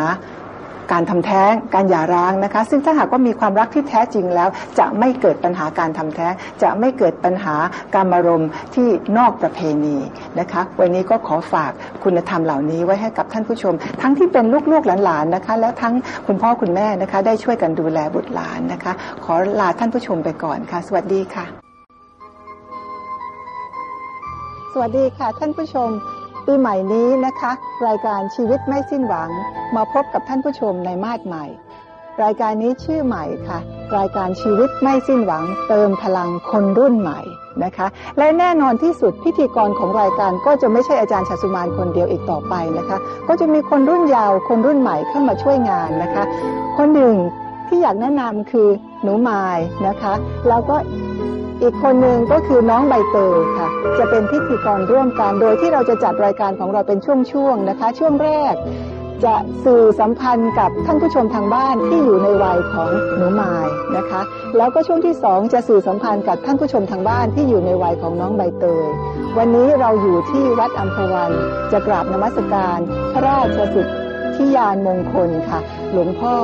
การทำแท้ง การหย่าร้างนะคะ ซึ่งถ้าหากว่ามีความรักที่แท้จริงแล้ว จะไม่เกิดปัญหาการทำแท้ง จะไม่เกิดปัญหาการมารมที่นอกประเพณีนะคะ วันนี้ก็ขอฝากคุณธรรมเหล่านี้ไว้ให้กับท่านผู้ชม ทั้งที่เป็นลูกๆหลานๆนะคะ และทั้งคุณพ่อคุณแม่นะคะ ได้ช่วยกันดูแลบุตรหลานนะคะ ขอลาท่านผู้ชมไปก่อนค่ะ สวัสดีค่ะ สวัสดีค่ะท่านผู้ชม ปีใหม่นี้นะคะ รายการชีวิตไม่สิ้นหวังมาพบกับท่านผู้ชมในมาดใหม่ รายการนี้ชื่อใหม่ค่ะ รายการชีวิตไม่สิ้นหวัง เติมพลังคนรุ่นใหม่นะคะ และแน่นอนที่สุดพิธีกรของรายการก็จะไม่ใช่อาจารย์ชัสุมานคนเดียวอีกต่อไปนะคะ ก็จะมีคนรุ่นยาวคนรุ่นใหม่เข้ามาช่วยงานนะคะ คนหนึ่งที่อยากแนะนำคือหนูมายนะคะ แล้วก็ อีกคนหนึ่งก็คือน้องใบเตยค่ะ จะเป็นพิธีกรร่วมกัน โดยที่เราจะจัดรายการของเราเป็นช่วงๆนะคะ ช่วงแรก จะสื่อสัมพันธ์กับท่านผู้ชมทางบ้านที่อยู่ในวัยของหนูมายนะคะ แล้วก็ช่วงที่สองจะสื่อสัมพันธ์กับท่านผู้ชมทางบ้านที่อยู่ในวัยของน้องใบเตย วันนี้เราอยู่ที่วัดอัมพวัน จะกราบนมัสการ พระราชสุที่ยานมงคลค่ะ หลวงพ่อ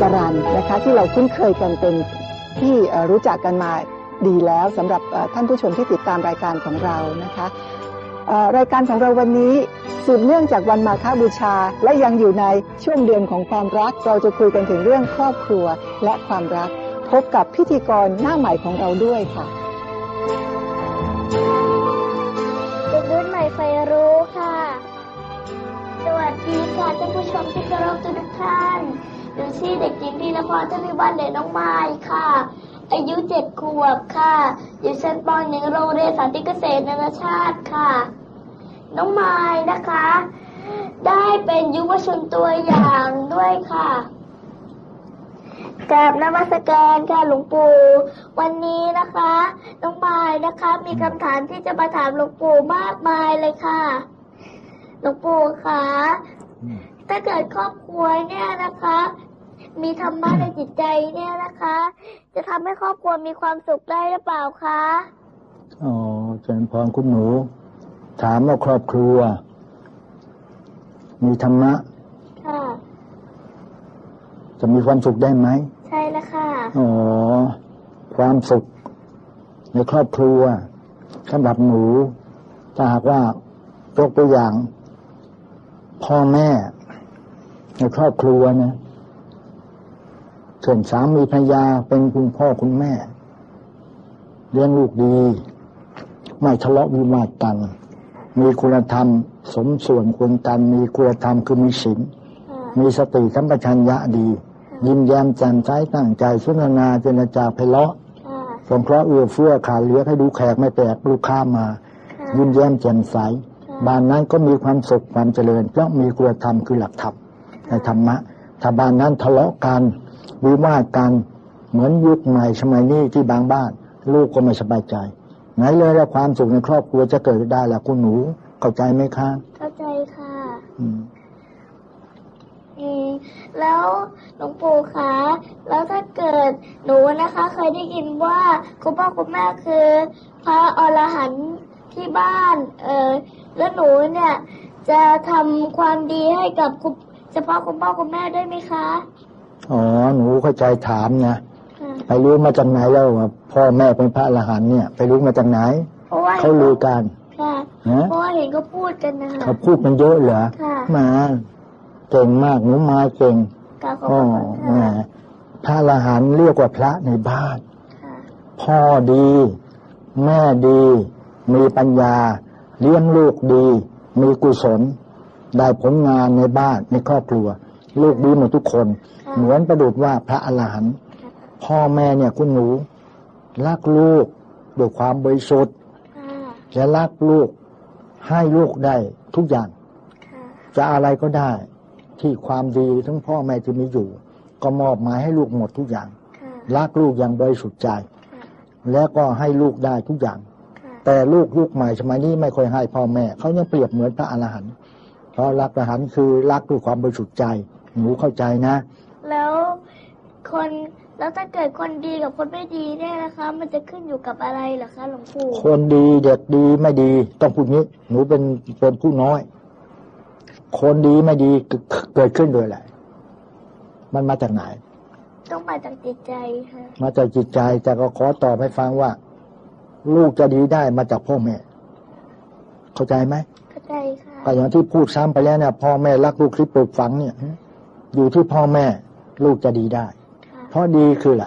จรันนะคะ ที่เราคุ้นเคยกันเป็นที่รู้จักกันมา ดีแล้วสำหรับท่านผู้ชมที่ติดตามรายการของเรานะคะรายการของเราวันนี้สืบเนื่องจากวันมาฆบูชา และยังอยู่ในช่วงเดือนของความรัก เราจะคุยกันถึงเรื่องครอบครัวและความรัก พบกับพิธีกรหน้าใหม่ของเราด้วยค่ะเด็กรุ่นใหม่ไฟรู้ค่ะ สวัสดีค่ะท่านผู้ชมที่เคารพทุกท่านหนูชื่อเด็กหญิงธีรพรทวีวันเดชน้องไม้ค่ะ อายุเจ็ดขวบค่ะ อยู่ชั้นปหนึ่งโรงเรียนสาธิตเกษตรนานาชาติค่ะ น้องไม้นะคะ ได้เป็นยุวชนตัวอย่างด้วยค่ะกราบนมัสการค่ะหลวงปู่ วันนี้นะคะ น้องมายนะคะ มีคำถามที่จะมาถามหลวงปู่มากมายเลยค่ะ หลวงปู่คะถ้าเกิดครอบครัวเนี่ยนะคะ มีธรรมะในจิตใจเนี่ยนะคะ จะทำให้ครอบครัวมีความสุขได้หรือเปล่าคะอ๋อเจริญพรคุณหนู ถามว่าครอบครัว มีธรรมะค่ะจะมีความสุขได้ไหมใช่แล้วค่ะอ๋อความสุข ในครอบครัวสำหรับหนู ถ้าหากว่ายกตัวอย่าง พ่อแม่ ในครอบครัวนะ ส่วนสามีภรรยาเป็นคุณพ่อคุณแม่ เลี้ยงลูกดี ไม่ทะเลาะวิวาทกัน มีคุณธรรม สมส่วนควรกันมีคุณธรรมคือมีศีลมีสติสัมปชัญญะดี ยิ้มแย้มแจ่มใสตั้งใจสนทนาเจรจาไพเราะค่ะสงเคราะห์เอื้อเฟื้อขาดเหลือให้ดูแขกไม่แปลกลูกค้ามา ยิ้มแย้มแจ่มใสบ้านนั้นก็มีความสุขความเจริญเพราะมีคุณธรรมคือหลักธรรมในธรรมะถ้าบ้านนั้นทะเลาะกัน วิวาทกัน เหมือนยุคใหม่สมัยนี้ที่บางบ้าน ลูกก็ไม่สบายใจ ไหนเลยแล้วความสุขในครอบครัวจะเกิดได้ล่ะคุณหนูเข้าใจไหมคะ เข้าใจค่ะอืมอืมแล้วหลวงปู่คะแล้วถ้าเกิดหนูนะคะ เคยได้ยินว่าคุณพ่อคุณแม่คือ พระอรหันต์ที่บ้าน เออแล้วหนูเนี่ย จะทำความดีให้กับคุณเฉพาะคุณพ่อคุณแม่ได้ไหมคะ อ๋อ หนูเข้าใจถามนะค่ะไปรู้มาจากไหนแล้วว่าพ่อแม่เป็นพระอรหันต์เนี่ย ไปรู้มาจากไหนเพราะว่าเขาลือกันค่ะนะเพราะว่าเห็นเขาพูดกันนะคะเขาพูดมันเยอะเหรอค่ะมาเก่งมากหนูไม้เก่งกราบขอบอ๋อคุณแหมค่ะพระอรหันต์เรียกว่าพระในบ้านค่ะพ่อดี แม่ดี มีปัญญา เลี้ยงลูกดี มีกุศล ได้ผลงานในบ้านในครอบครัว ลูกดีหมดทุกคนค่ะเหมือนประดุจว่าพระอรหันต์พ่อแม่เนี่ยคุณหนูรักลูกด้วยความบริสุทธิ์ค่ะและรักลูกให้ลูกได้ทุกอย่างค่ะจะอะไรก็ได้ที่ความดีทั้งพ่อแม่ที่มีอยู่ ก็มอบหมายให้ลูกหมดทุกอย่างค่ะรักลูกอย่างบริสุทธิ์ใจค่ะแล้วก็ให้ลูกได้ทุกอย่างค่ะแต่ลูกยุคใหม่สมัยนี้ไม่ค่อยให้พ่อแม่เขายังเปรียบเหมือนพระอรหันต์เพราะรักอรหันต์คือรักด้วยความบริสุทธิ์ใจ หนูเข้าใจนะ แล้วคนแล้วถ้าเกิดคนดีกับคนไม่ดีเนี่ยนะคะ มันจะขึ้นอยู่กับอะไรเหรอคะหลวงปู่คนดีเด็กดีไม่ดี ต้องพูดงี้ หนูเป็นเป็นผู้น้อย คนดีไม่ดีเกิดเกิดขึ้นโดยอะไรมันมาจากไหน ต้องมาจากจิตใจค่ะมาจากจิตใจแต่ก็ขอตอบให้ฟังว่า ลูกจะดีได้มาจากพ่อแม่ เข้าใจไหมเข้าใจค่ะก็อย่างที่พูดซ้ำไปแล้วเนี่ยพ่อแม่รักลูกที่ปลูกฝังเนี่ย อยู่ที่พ่อแม่ ลูกจะดีได้ค่ะเพราะดีคืออะไร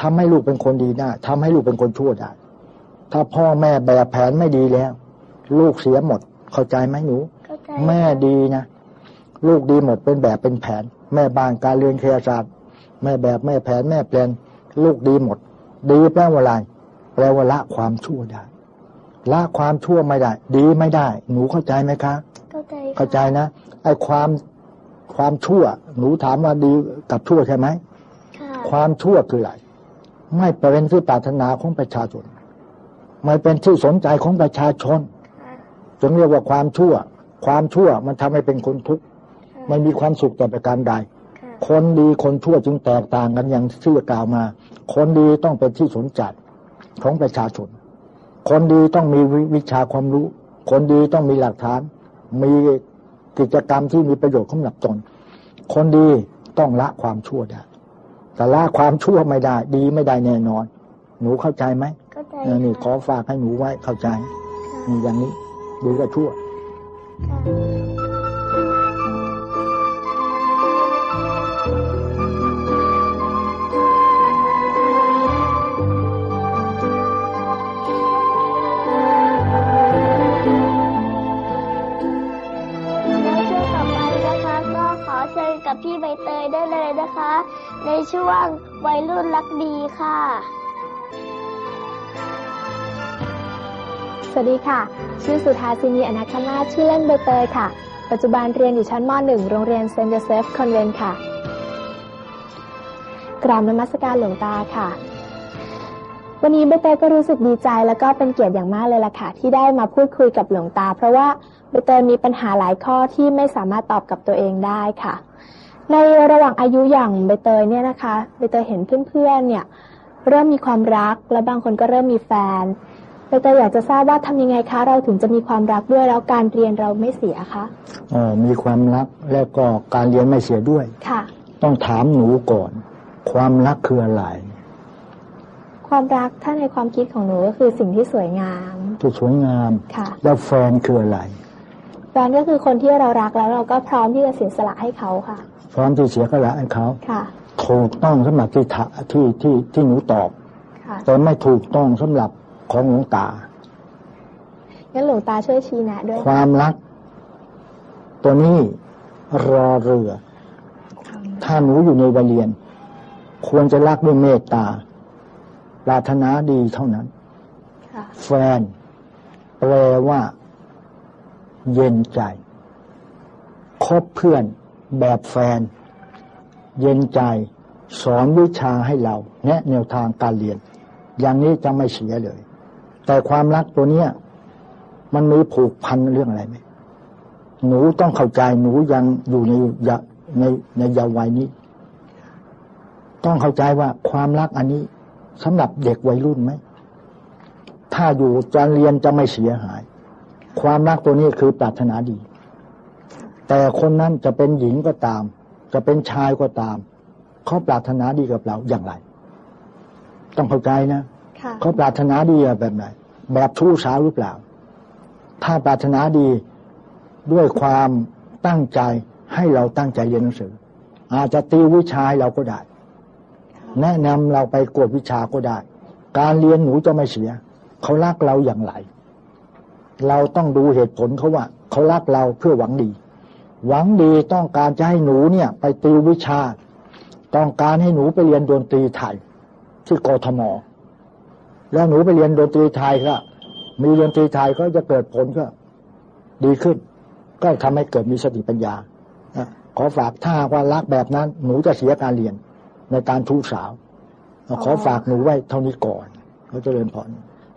ทำให้ลูกเป็นคนดีได้ทำให้ลูกเป็นคนชั่วได้ ถ้าพ่อแม่แบบแผนไม่ดีแล้ว ลูกเสียหมด เข้าใจไหมหนูเข้าใจแม่ดีนะลูกดีหมดเป็นแบบเป็นแผน แม่บ้านการเรียนเครียศาสตร์แม่แบบแม่แผนแม่แปลนลูกดีหมด ดีแปลว่าอะไรแปลว่าละความชั่วได้ละความชั่วไม่ได้ ดีไม่ได้ หนูเข้าใจไหมคะ เข้าใจค่ะเข้าใจนะไอ้ความ ความชั่ว หนูถามว่าดีกับชั่วใช่ไหมค่ะความชั่วคืออะไรไม่เป็นที่ปรารถนาของประชาชน ไม่เป็นที่สนใจของประชาชนค่ะจึงเรียกว่าความชั่ว ความชั่วมันทำให้เป็นคนทุกข์ค่ะไม่มีความสุขแต่ประการใดค่ะคนดีคนชั่วจึงแตกต่างกันอย่างที่กล่าวมา คนดีต้องเป็นที่สนใจของประชาชน คนดีต้องมีวิวิชาความรู้ คนดีต้องมีหลักฐาน มี กิจกรรมที่มีประโยชน์สำหรับตน คนดีต้องละความชั่วได้ แต่ละความชั่วไม่ได้ ดีไม่ได้แน่นอน หนูเข้าใจไหมเข้าใจเออนี่ขอค่ะฝากให้หนูไว้เข้าใจค่ะนี่อย่างนี้ดีกับชั่ว ช่วงวัยรุ่นรักดีค่ะ สวัสดีค่ะ ชื่อสุธาสินีอนาคมาชื่อเล่นใบเตยค่ะ ปัจจุบันเรียนอยู่ชั้นม .1 โรงเรียนเซนต์โยเซฟคอนเวนค่ะ กราบนมัสการหลวงตาค่ะ วันนี้ใบเตยก็รู้สึกดีใจแล้วก็เป็นเกียรติอย่างมากเลยล่ะค่ะ ที่ได้มาพูดคุยกับหลวงตา เพราะว่าใบเตยมีปัญหาหลายข้อที่ไม่สามารถตอบกับตัวเองได้ค่ะ ในระหว่างอายุอย่างใบเตยเนี่ยนะคะใบเตยเห็นเพื่อนๆเนี่ยเริ่มมีความรักและบางคนก็เริ่มมีแฟนใบเตยอยากจะทราบว่าทำยังไงคะ เราถึงจะมีความรักด้วยแล้วการเรียนเราไม่เสียคะอ๋อมีความรักแล้วก็การเรียนไม่เสียด้วยค่ะ ต้องถามหนูก่อน ความรักคืออะไรความรักถ้าในความคิดของหนูก็คือสิ่งที่สวยงามที่สวยงามค่ะ แล้วแฟนคืออะไรแฟนก็คือคนที่เรารักแล้วเราก็พร้อมที่จะเสียสละให้เขาค่ะ พร้อมที่เสียก็ละให้เขาค่ะถูกต้องสำหรับที่ถะที่ที่ที่หนูตอบค่ะแต่ไม่ถูกต้องสำหรับของหลวงตางั้นหลวงตาช่วยชี้แนะด้วย ความรัก ตัวนี้รอเรือ ถ้าหนูอยู่ในวัยเรียน ควรจะรักด้วยเมตตาปรารถนาดีเท่านั้นค่ะแฟนแปลว่า เย็นใจ คบเพื่อน แบบแฟน เย็นใจ สอนวิชาให้เราแนะแนวทางการเรียน อย่างนี้จะไม่เสียเลย แต่ความรักตัวเนี้ยมันมีผูกพันเรื่องอะไรไหมหนูต้องเข้าใจหนูยังอยู่ในในในยาววัยนี้ ต้องเข้าใจว่าความรักอันนี้สำหรับเด็กวัยรุ่นไหมถ้าอยู่การเรียนจะไม่เสียหาย ความรักตัวนี้คือปรารถนาดี แต่คนนั้นจะเป็นหญิงก็ตาม จะเป็นชายก็ตาม เขาปรารถนาดีกับเราอย่างไร ต้องเข้าใจนะค่ะเขาปรารถนาดีแบบไหนแบบชู้สาวหรือเปล่า ถ้าปรารถนาดีด้วยความตั้งใจให้เราตั้งใจเรียนหนังสือ อาจจะติววิชาเราก็ได้ แนะนำเราไปกวดวิชาก็ได้ การเรียนหนูจะไม่เสีย เขารักเราอย่างไร เราต้องดูเหตุผลเขาว่า เขารักเราเพื่อหวังดี หวังดีต้องการจะให้หนูเนี่ย ไปติววิชา ต้องการให้หนูไปเรียนดนตรีไทย ที่กทมแล้วหนูไปเรียนดนตรีไทยก็มีดนตรีไทยก็จะเกิดผลก็ ดีขึ้น ก็ทำให้เกิดมีสติปัญญาขอฝากถ้าว่ารักแบบนั้น หนูจะเสียการเรียนในการทูสาว ขอฝากหนูไว้เท่านี้ก่อนเขาจะเริญพร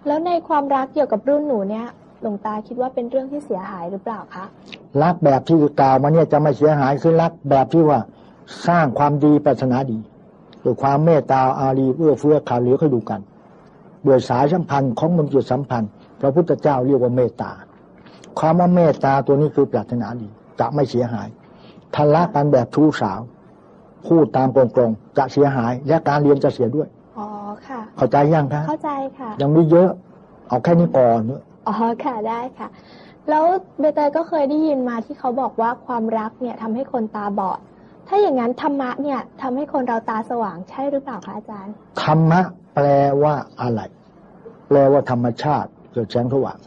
แล้วในความรักเกี่ยวกับรุ่นหนูเนี่ย หลวงตาคิดว่าเป็นเรื่องที่เสียหายหรือเปล่าคะรักแบบที่กล่าวมาเนี่ยจะไม่เสียหายคือรักแบบที่ว่าสร้างความดีปรารถนาดีด้วยความเมตตาอารีเอื้อเฟื้อขาเหลือเขาดูกันด้วยสายสัมพันธ์ของมนุษยสัมพันธ์ พระพุทธเจ้าเรียกว่าเมตตาความว่าเมตตาตัวนี้คือปรารถนาดีจะไม่เสียหายทะเลาะกันแบบชู้สาว พูดตามตรงๆจะเสียหาย และการเรียนจะเสียด้วย อ๋อค่ะ เข้าใจยังคะเข้าใจค่ะ ยังมีเยอะ เอาแค่นี้ก่อนอ๋ อค่ะได้ค่ะ แล้วใบเตยก็เคยได้ยินมาที่เขาบอกว่าความรักเนี่ยทำให้คนตาบอด ถ้าอย่างนั้นธรรมะเนี่ยทำให้คนเราตาสว่างใช่หรือเปล่าคะอาจารย์ ธรรมะแปลว่าอะไร แปลว่าธรรมชาติเกิดแสงสว่าง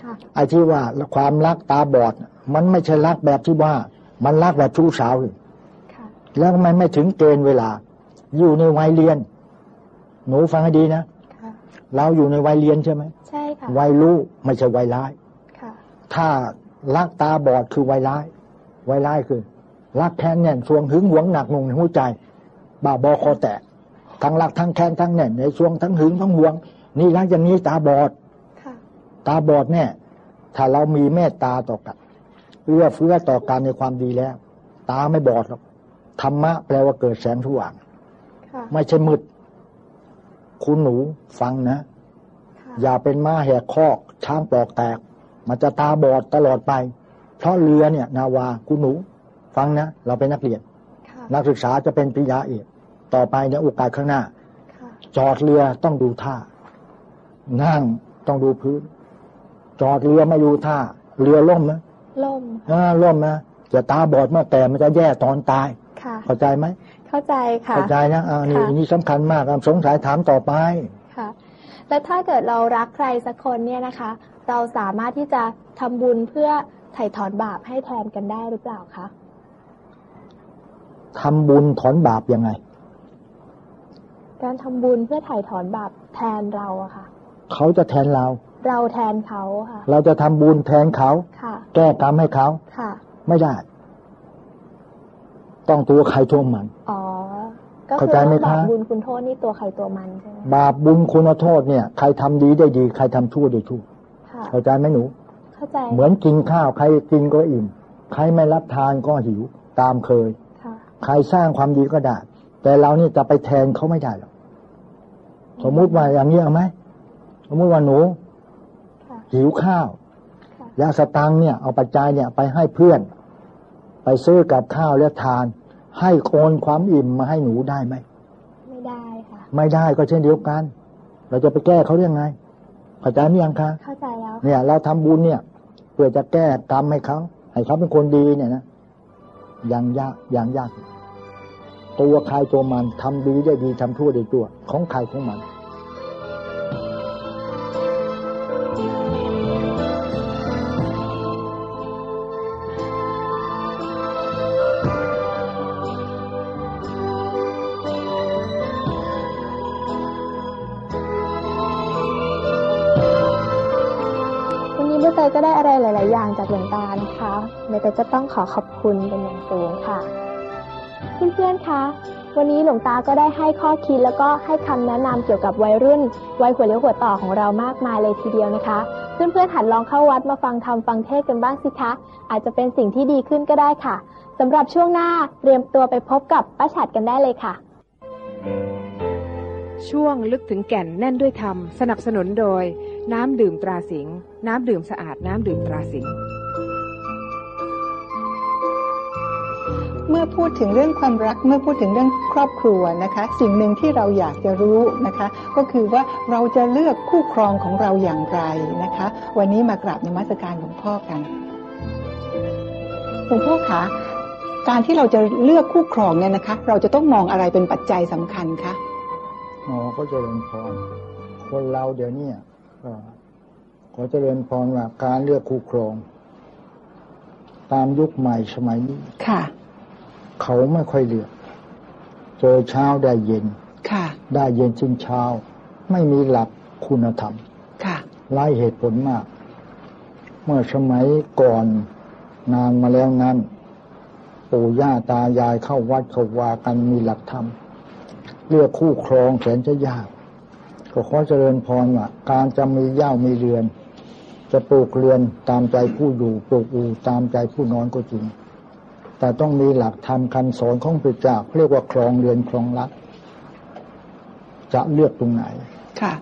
ค่ะไอ้ที่ว่าความรักตาบอด มันไม่ใช่รักแบบที่ว่า มันรักแบบชู้สาวเลยค่ะแล้วมันไม่ถึงเกณฑ์เวลา อยู่ในวัยเรียน หนูฟังให้ดีนะค่ะ เราอยู่ในวัยเรียนใช่ไหมใช่ค่ะวัยรู้ไม่ใช่วัยร้ายค่ะ ถ้ารักตาบอดคือวัยร้ายวัยร้ายคือรักแค้นแน่นสวงหึงหวงหนักหน่วงในหัวใจบ้าบอคอแตกทั้งรักทั้งแค้นทั้งแน่นในสวงทั้งหึงทั้งหวง นี่รักอย่างนี้ตาบอดค่ะตาบอดเนี่ย ถ้าเรามีเมตตาต่อกันเอื้อเฟื้อต่อกันในความดีแล้ว ตาไม่บอดหรอกธรรมะแปลว่าเกิดแสงสว่างค่ะไม่ใช่มืด คุณหนูฟังนะค่ะอย่าเป็นม้าแหกคอกช้างปลอกแตก มันจะตาบอดตลอดไป เพราะเรือเนี่ยนาวาคุณหนู ฟังนะ เราเป็นนักเรียนค่ะนักศึกษาจะเป็นปริญญาเอกต่อไปในโอกาสข้างหน้าค่ะจอดเรือต้องดูท่า นั่งต้องดูพื้น จอดเรือไม่ดูท่า เรือล่มนะล่มอ่าล่มนะจะตาบอดเมื่อแต่มันจะแย่ตอนตายค่ะเข้าใจไหม เข้าใจค่ะเข้าใจนะอ่านี่ค่ะอันนี้สำคัญมากอะสงสัยถามต่อไปค่ะ แล้วถ้าเกิดเรารักใครสักคนเนี่ยนะคะ เราสามารถที่จะทำบุญเพื่อไถ่ถอนบาปให้แทนกันได้หรือเปล่าคะทำบุญถอนบาปยังไง การทำบุญเพื่อไถ่ถอนบาปแทนเราอะค่ะ เขาจะแทนเรา เราแทนเขาค่ะ เราจะทำบุญแทนเขาค่ะ แก้กรรมให้เขาค่ะ ไม่ได้ ต้องตัวใครตัวมัน อ๋อ ก็เข้าคือใจไหมว่าบาปคะบุญคุณโทษนี่ตัวใครตัวมันใช่ไหมบาปบุญคุณโทษเนี่ย ใครทำดีได้ดี ใครทำชั่วได้ชั่วค่ะเข้าใจไหมหนู เข้าใจ เหมือนกินข้าวใครกินก็อิ่ม ใครไม่รับทานก็หิวตามเคยค่ะใครสร้างความดีก็ได้ แต่เรานี่จะไปแทนเขาไม่ได้หรอก สมมุติว่าอย่างนี้เอาไหม สมมุติว่าหนูค่ะหิวข้าวค่ะแล้วสตังค์เนี่ยเอาปัจจัยเนี่ยไปให้เพื่อน ไปซื้อกับข้าวแล้วทาน ให้โอนความอิ่มมาให้หนูได้ไหม ไม่ได้ค่ะ ไม่ได้ก็เช่นเดียวกัน เราจะไปแก้เขาได้ยังไงเข้าใจไหมยังคะเข้าใจแล้วเนี่ย เราทำบุญเนี่ย เพื่อจะแก้กรรมให้เขาให้เขาเป็นคนดีเนี่ยนะยังยากยังยาก ตัวใครตัวมันทำดีได้ดีทำชั่วได้ชั่วของใครของมันวัน ได้อะไรหลาย ๆ อย่างจากหลวงตานะคะใบเตยก็ต้องขอขอบคุณเป็นอย่างสูงค่ะ เพื่อน ๆ คะ วันนี้หลวงตาก็ได้ให้ข้อคิดแล้วก็ให้คำแนะนำเกี่ยวกับวัยรุ่น วัยหัวเลี้ยวหัวต่อของเรามากมายเลยทีเดียวนะคะ เพื่อน ๆ หัดลองเข้าวัดมาฟังธรรมฟังเทศกันบ้างสิคะ อาจจะเป็นสิ่งที่ดีขึ้นก็ได้ค่ะสำหรับช่วงหน้าเตรียมตัวไปพบกับป้าฉัดกันได้เลยค่ะ ช่วงลึกถึงแก่นแน่นด้วยธรรม สนับสนุนโดย น้ำดื่มตราสิงห์ น้ำดื่มสะอาดน้ำดื่มตราสิงห์เมื่อพูดถึงเรื่องความรักเมื่อพูดถึงเรื่องครอบครัวนะคะ สิ่งหนึ่งที่เราอยากจะรู้นะคะ ก็คือว่าเราจะเลือกคู่ครองของเราอย่างไรนะคะ วันนี้มากราบนมัสการหลวงพ่อกันหลวงพ่อคะการที่เราจะเลือกคู่ครองเนี่ยนะคะ เราจะต้องมองอะไรเป็นปัจจัยสำคัญคะอ๋อก็เจริญพรคนเราเดี๋ยวนี้ก็ ขอเจริญพรว่าการเลือกคู่ครอง ตามยุคใหม่สมัยนี้ค่ะ เขาไม่ค่อยเลือก เจอเช้าได้เย็น ค่ะ ได้เย็นชินเช้า ไม่มีหลักคุณธรรม ค่ะไล่เหตุผลมาก เมื่อสมัยก่อนนานมาแล้วนั้นปู่ย่าตายายเข้าวัดเข้าวากันมีหลักธรรม เลือกคู่ครองแสนจะยาก ก็ขอเจริญพรว่าการจะมีเย่ามีเรือน จะปลูกเรือนตามใจผู้อยู่ปลูกอูตามใจผู้นอนก็จริง แต่ต้องมีหลักธรรมคำสอนของพระเจ้าเรียกว่าครองเรือนครองรักจะเลือกตรงไหน ค่ะ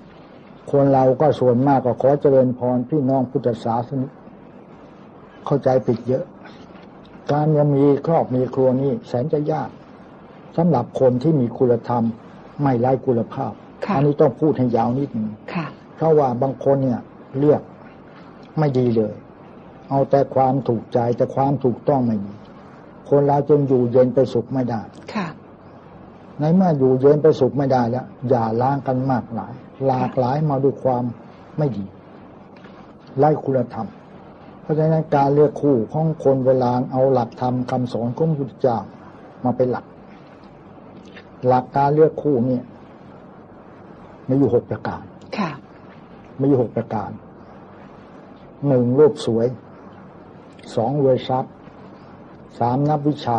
คนเราก็ส่วนมากก็ขอเจริญพรพี่น้องพุทธศาสนิกเข้าใจผิดเยอะ การจะมีครอบมีครัวนี่แสนจะยากสำหรับคนที่มีคุณธรรม ไม่ไร้คุณภาพค่ะอันี้ต้องพูดให้ยาวนิดหนึงค่ะเพราะว่าบางคนเนี่ยเลือก ไม่ดีเลย เอาแต่ความถูกใจแต่ความถูกต้องไม่มี คนเราจึงอยู่เย็นไปสุขไม่ได้ค่ะในเมื่ออยู่เย็นไปสุขไม่ได้แล้วอย่าล้างกันมากหลาย หลากหลายมาด้วยความไม่ดีไล่คุณธรรม เพราะฉะนั้นการเลือกคู่ของคนเวลาเอาหลักธรรมคำสอนของพระพุทธเจ้ามาเป็นหลัก หลักการเลือกคู่เนี่ยมีอยู่หกประการ ค่ะมีอยู่หกประการ หนึ่งรูปสวยสองรวยทรัพย์สามนับวิชา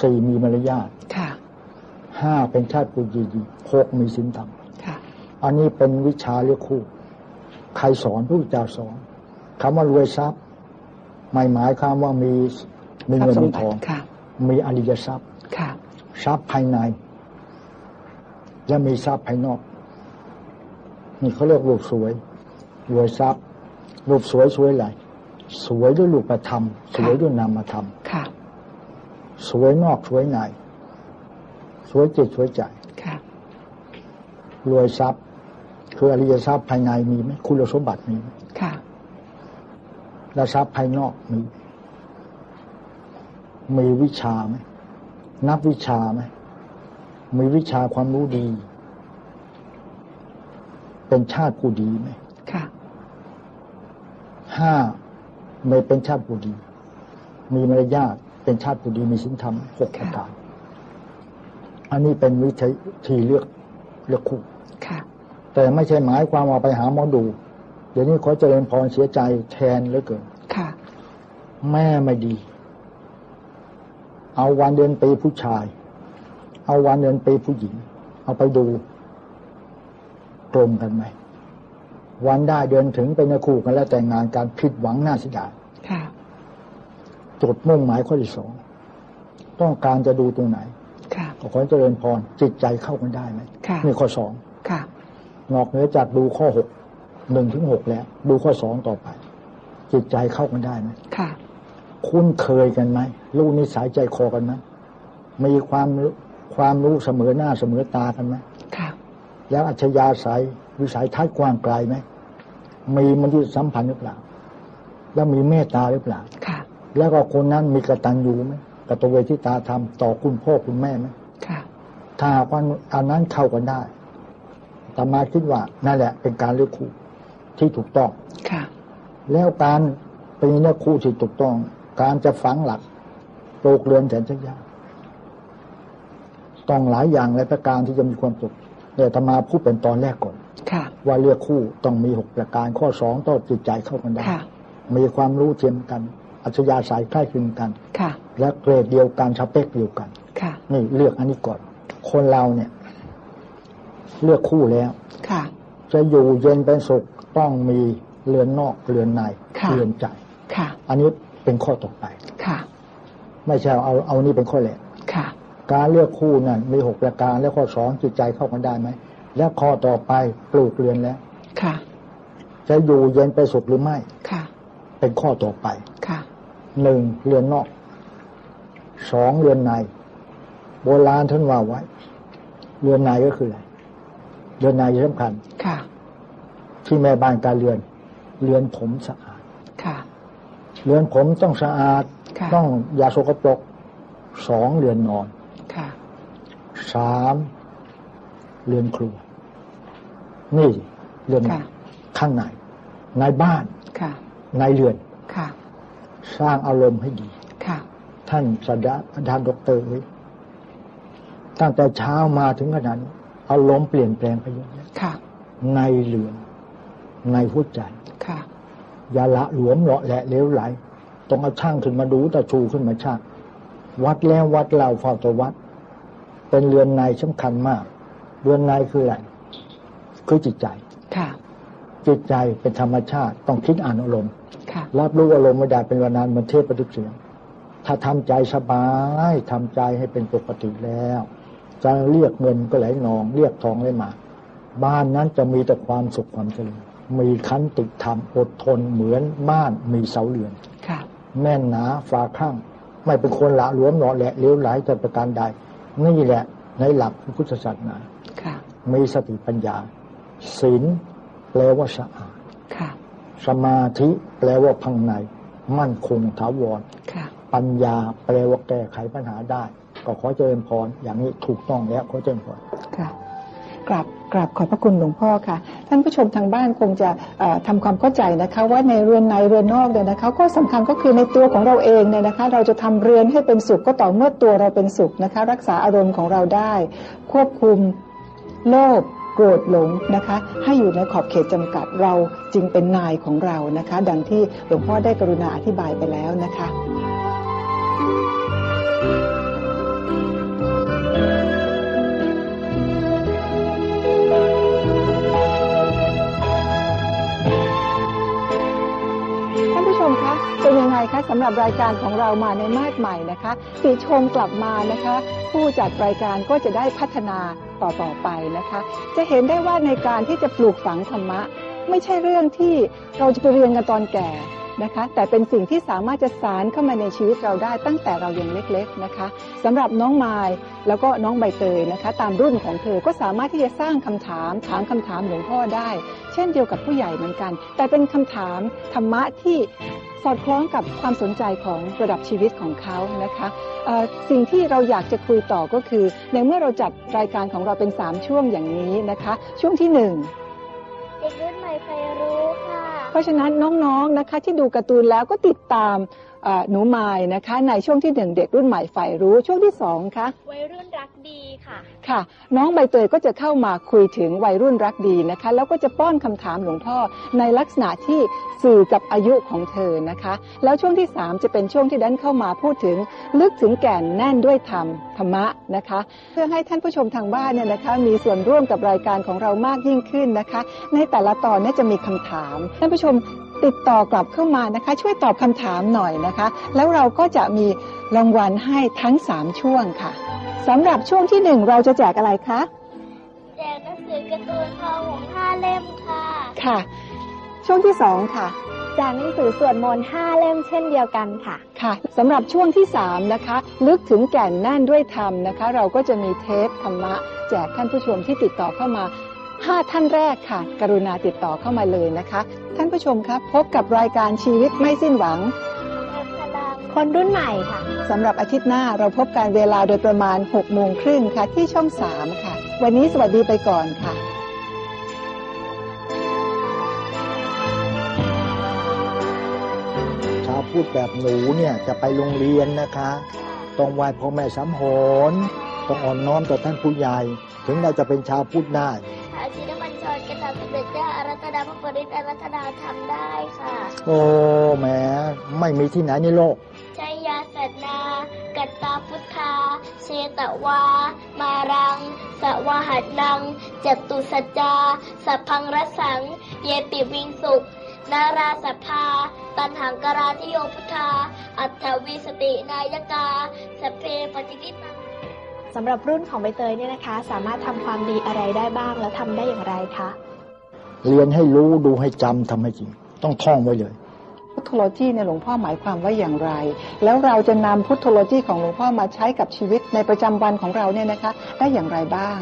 สี่มีมารยาทค่ะห้าเป็นชาติปุจีดีหกมีสินธรรมค่ะอันนี้เป็นวิชาเรียกคู่ ใครสอนพระพุทธเจ้าสอนคำว่ารวยทรัพย์ไม่หมายความว่ามีมีทรัพเงินย์สมมีบัทติองค่ะมีอริยทรัพย์ค่ะทรัพย์ภายใน และมีทรัพย์ภายนอก นี่เขาเรียกรูปสวยรวยทรัพย์ รูปสวยสวยอะไรสวยด้วยรูปธรรม สวยด้วยนามธรรมค่ะ สวยนอกสวยใน สวยจิตสวยใจค่ะรวยทรัพย์ คืออริยทรัพย์ภายในมีไหมคุณสมบัติมีไหมค่ะและทรัพย์ภายนอกมี มีวิชาไหมนับวิชาไหมมีวิชาความรู้ดี เป็นชาติผู้ดีไหม ค่ะห้าไม่เป็นชาติผู้ดีมีมารยาทเป็นชาติผู้ดีมีศีลธรรมหกประการอันนี้เป็นวิธีเลือกเลือกคู่ค่ะแต่ไม่ใช่หมายความว่าไปหาหมอดู เดี๋ยวนี้ขอเจริญพรเสียใจแทนเหลือเกินค่ะแม่ไม่ดี เอาวันเดือนปีผู้ชาย เอาวันเดือนปีผู้หญิง เอาไปดูตรงกันไหม วันได้เดือนถึงเป็นเนื้อคู่กันแล้วแต่งงานการผิดหวังหน้าเสียดายค่ะจุดมุ่งหมายข้อที่สองต้องการจะดูตรงไหนค่ะก็ขอเจริญพรจิตใจเข้ากันได้ไหมค่ะนี่ข้อสองค่ะนอกเหนือจากดูข้อหกหนึ่งถึงหกแล้ว ดูข้อสองต่อไป จิตใจเข้ากันได้ไหมค่ะคุ้นเคยกันไหมรู้นิสัยใจคอกันไหมมีความรู้ความรู้เสมอหน้าเสมอตากันไหมค่ะแล้วอัจฉริยะสาย วิสัยทัศน์กว้างไกลไหมมีมนุษยสัมพันธ์หรือเปล่า แล้วมีเมตตาหรือเปล่าค่ะแล้วก็คนนั้นมีกตัญญูไหมกตเวทิตาธรรมต่อคุณพ่อคุณแม่ไหมค่ะถ้าหากว่าอันนั้นเข้ากันได้แต่มาคิดว่านั่นแหละ เป็นการเลือกคู่ที่ถูกต้องค่ะ แล้วการเป็นเนื้อคู่ที่ถูกต้อง การจะฝังหลักปลูกเรือนแสนจะยากต้องหลายอย่างหลายประการที่จะมีความสุขเดี๋ยวธรรมาพูดเป็นตอนแรกก่อนค่ะ ว่าเลือกคู่ต้องมีหกประการข้อสองต้องจิตใจเข้ากันได้ค่ะมีความรู้เทียมกัน อัจฉริยะสายใกล้คลึงกันค่ะ และเกรดเดียวกันสเปคเดียวกันค่ะนี่เลือกอันนี้ก่อน คนเราเนี่ย เลือกคู่แล้วค่ะ จะอยู่เย็นเป็นสุขต้องมีเรือนนอกเรือนในค่ะเรือนใจค่ะ อันนี้เป็นข้อต่อไปค่ะ ไม่ใช่เอาเอานี่เป็นข้อแรกค่ะ การเลือกคู่นั้นมีหกประการและข้อสองจิตใจเข้ากันได้ไหม และข้อต่อไปปลูกเรือนแล้วค่ะ จะอยู่เย็นไปสุขหรือไม่ค่ะ เป็นข้อต่อไปค่ะหนึ่งเรือนนอกสองเรือนใน โบราณท่านว่าไว้ เรือนในก็คืออะไรเรือนในสำคัญค่ะ ที่แม่บ้านการเรือน เรือนผมสะอาดค่ะ เรือนผมต้องสะอาดค่ะต้องอย่าสกปรกสองเรือนนอนค่ะสามเรือนครัว นี่เรือนค่ะข้างในในบ้านค่ะในเรือนค่ะสร้างอารมณ์ให้ดีค่ะท่านสดาอาจารย์ดอกเตอรเอ้ยตั้งแต่เช้ามาถึงขนาดนี้อารมณ์เปลี่ยนแปลงไปเยอะแยะค่ะในเรือนในหัวใจค่ะอย่าละหลวมเหลาะแหละเลวไหลต้องเอาช่างขึ้นมาดูตะชูขึ้นมาช่างวัดแล้ววัดเราเฝ้าแตัววัด เป็นเรือนในสำคัญมาก เรือนในคืออะไร คือจิตใจค่ะจิตใจเป็นธรรมชาติต้องคิดอ่านอารมณ์ค่ะรับรู้อารมณ์ไม่ได้เป็นวานานเหมันเทพประดุษเสียง ถ้าทำใจสบายทำใจให้เป็นปกติแล้วจะเรียกเงินก็ไหลนอง เรียกทองไหลมา บ้านนั้นจะมีแต่ความสุขความเจริญมีคันติธรรมอดทนเหมือนบ้านมีเสาเรือนค่ะแน่นหนาฝาข้าง ไม่เป็นคนละหลวมหนอแหละเลี้ยวไหลแต่ประการใดนี่แหละในหลักพระพุทธศาสนาค่ะมีสติปัญญา ศีลแปลว่าสะอาดค่ะสมาธิแปลว่าพังใน มั่นคงถาวรค่ะปัญญาแปลว่าแก้ไขปัญหาได้ ก็ขอเจริญพรอย่างนี้ถูกต้องแล้วขอเจริญพรค่ะกราบกราบขอบพระคุณหลวงพ่อค่ะ ท่านผู้ชมทางบ้านคงจะเอ่อทำความเข้าใจนะคะว่าในเรือนในเรือนนอกเนี่ยนะคะก็สำคัญก็คือในตัวของเราเองเนี่ยนะคะ เราจะทำเรือนให้เป็นสุขก็ต่อเมื่อตัวเราเป็นสุขนะคะ รักษาอารมณ์ของเราได้ ควบคุมโลภ โกรธหลงนะคะ ให้อยู่ในขอบเขตจำกัดเราจึงเป็นนายของเรานะคะ ดังที่หลวงพ่อได้กรุณาอธิบายไปแล้วนะคะท่านผู้ชมคะเป็นยังไงคะสำหรับรายการของเรามาในมาดใหม่นะคะติชมกลับมานะคะ ผู้จัดรายการก็จะได้พัฒนา ต่อต่อไปนะคะ จะเห็นได้ว่าในการที่จะปลูกฝังธรรมะ ไม่ใช่เรื่องที่เราจะไปเรียนกันตอนแก่ นะคะ แต่เป็นสิ่งที่สามารถจะสารเข้ามาในชีวิตเราได้ตั้งแต่เรายังเล็กๆนะคะสำหรับน้องไมายแล้วก็น้องใบเตยนะคะ ตามรุ่นของเธอก็สามารถที่จะสร้างคำถามถามคำถามหลวงพ่อได้ เช่นเดียวกับผู้ใหญ่เหมือนกัน แต่เป็นคำถามธรรมะที่สอดคล้องกับความสนใจของระดับชีวิตของเขานะคะสิ่งที่เราอยากจะคุยต่อก็คือ ในเมื่อเราจัดรายการของเราเป็น 3 ช่วงอย่างนี้นะคะ ช่วงที่ 1 เด็กรุ่นใหม่ใครรู้ค่ะ เพราะฉะนั้นน้องๆนะคะที่ดูการ์ตูนแล้วก็ติดตาม หนูไมายนะคะ ในช่วงที่หนึ่งเด็กรุ่นใหม่ใฝ่รู้ช่วงที่สองคะวัยรุ่นรักดีค่ะค่ะ น้องใบเตยก็จะเข้ามาคุยถึงวัยรุ่นรักดีนะคะ แล้วก็จะป้อนคำถามหลวงพ่อในลักษณะที่สื่อกับอายุของเธอนะคะ แล้วช่วงที่ 3 จะเป็นช่วงที่ดันเข้ามาพูดถึงลึกถึงแก่นแน่นด้วยธรรมธรรมะนะคะ เพื่อให้ท่านผู้ชมทางบ้านเนี่ยนะคะ มีส่วนร่วมกับรายการของเรามากยิ่งขึ้นนะคะ ในแต่ละตอนเนี่ยจะมีคำถามท่านผู้ชม ติดต่อกลับเข้ามานะคะ ช่วยตอบคำถามหน่อยนะคะ แล้วเราก็จะมีรางวัลให้ทั้ง 3 ช่วงค่ะสำหรับช่วงที่หนึ่งเราจะแจกอะไรคะแจกหนังสือการ์ตูนทองหงห้าเล่มค่ะ ค่ะ ช่วงที่สองค่ะจากหนังสือสวดมนต์5เล่มเช่นเดียวกันค่ะ ค่ะสำหรับช่วงที่สามนะคะ ลึกถึงแก่นแน่นด้วยธรรมนะคะ เราก็จะมีเทปธรรมะ แจกท่านผู้ชมที่ติดต่อเข้ามาห้าท่านแรกค่ะ กรุณาติดต่อเข้ามาเลยนะคะ ท่านผู้ชมครับ พบกับรายการชีวิตไม่สิ้นหวัง คนรุ่นใหม่ค่ะสำหรับอาทิตย์หน้าเราพบการเวลาโดยประมาณ6โมงครึ่งค่ะ ที่ช่อง 3 ค่ะ วันนี้สวัสดีไปก่อนค่ะชาวพูดแบบหนูเนี่ยจะไปโรงเรียนนะคะ ต้องไหว้พ่อแม่สามโหนต้องอ่อนน้อมต่อท่านผู้ใหญ่ ถึงเราจะเป็นชาวพุทธได้อาชีพบัญชรกระทำส มเด็จเจ้าอารัตนาพระปริตอารัตนาทำได้ค่ะ โอ้แหมไม่มีที่ไหนในโลกชัยยาสัตนา กัตตาพุทธาเชตวา มารัง สวาหัดนังจตุสัจจา สัพพังรสัง เยปิวิงสุขนาราสัพพา ตันหังกราธิโยพุทธา อัตถวิสตินายกาสพเพปฏิกิตังสำหรับรุ่นของใบเตยเนี่ยนะคะ สามารถทำความดีอะไรได้บ้างและทำได้อย่างไรคะ เรียนให้รู้ดูให้จำทำให้จริง ต้องท่องไว้เลย พุทธโลจีเนี่ยหลวงพ่อหมายความว่าอย่างไร แล้วเราจะนำพุทธโลจีของหลวงพ่อมาใช้กับชีวิตในประจำวันของเราเนี่ยนะคะ ได้อย่างไรบ้าง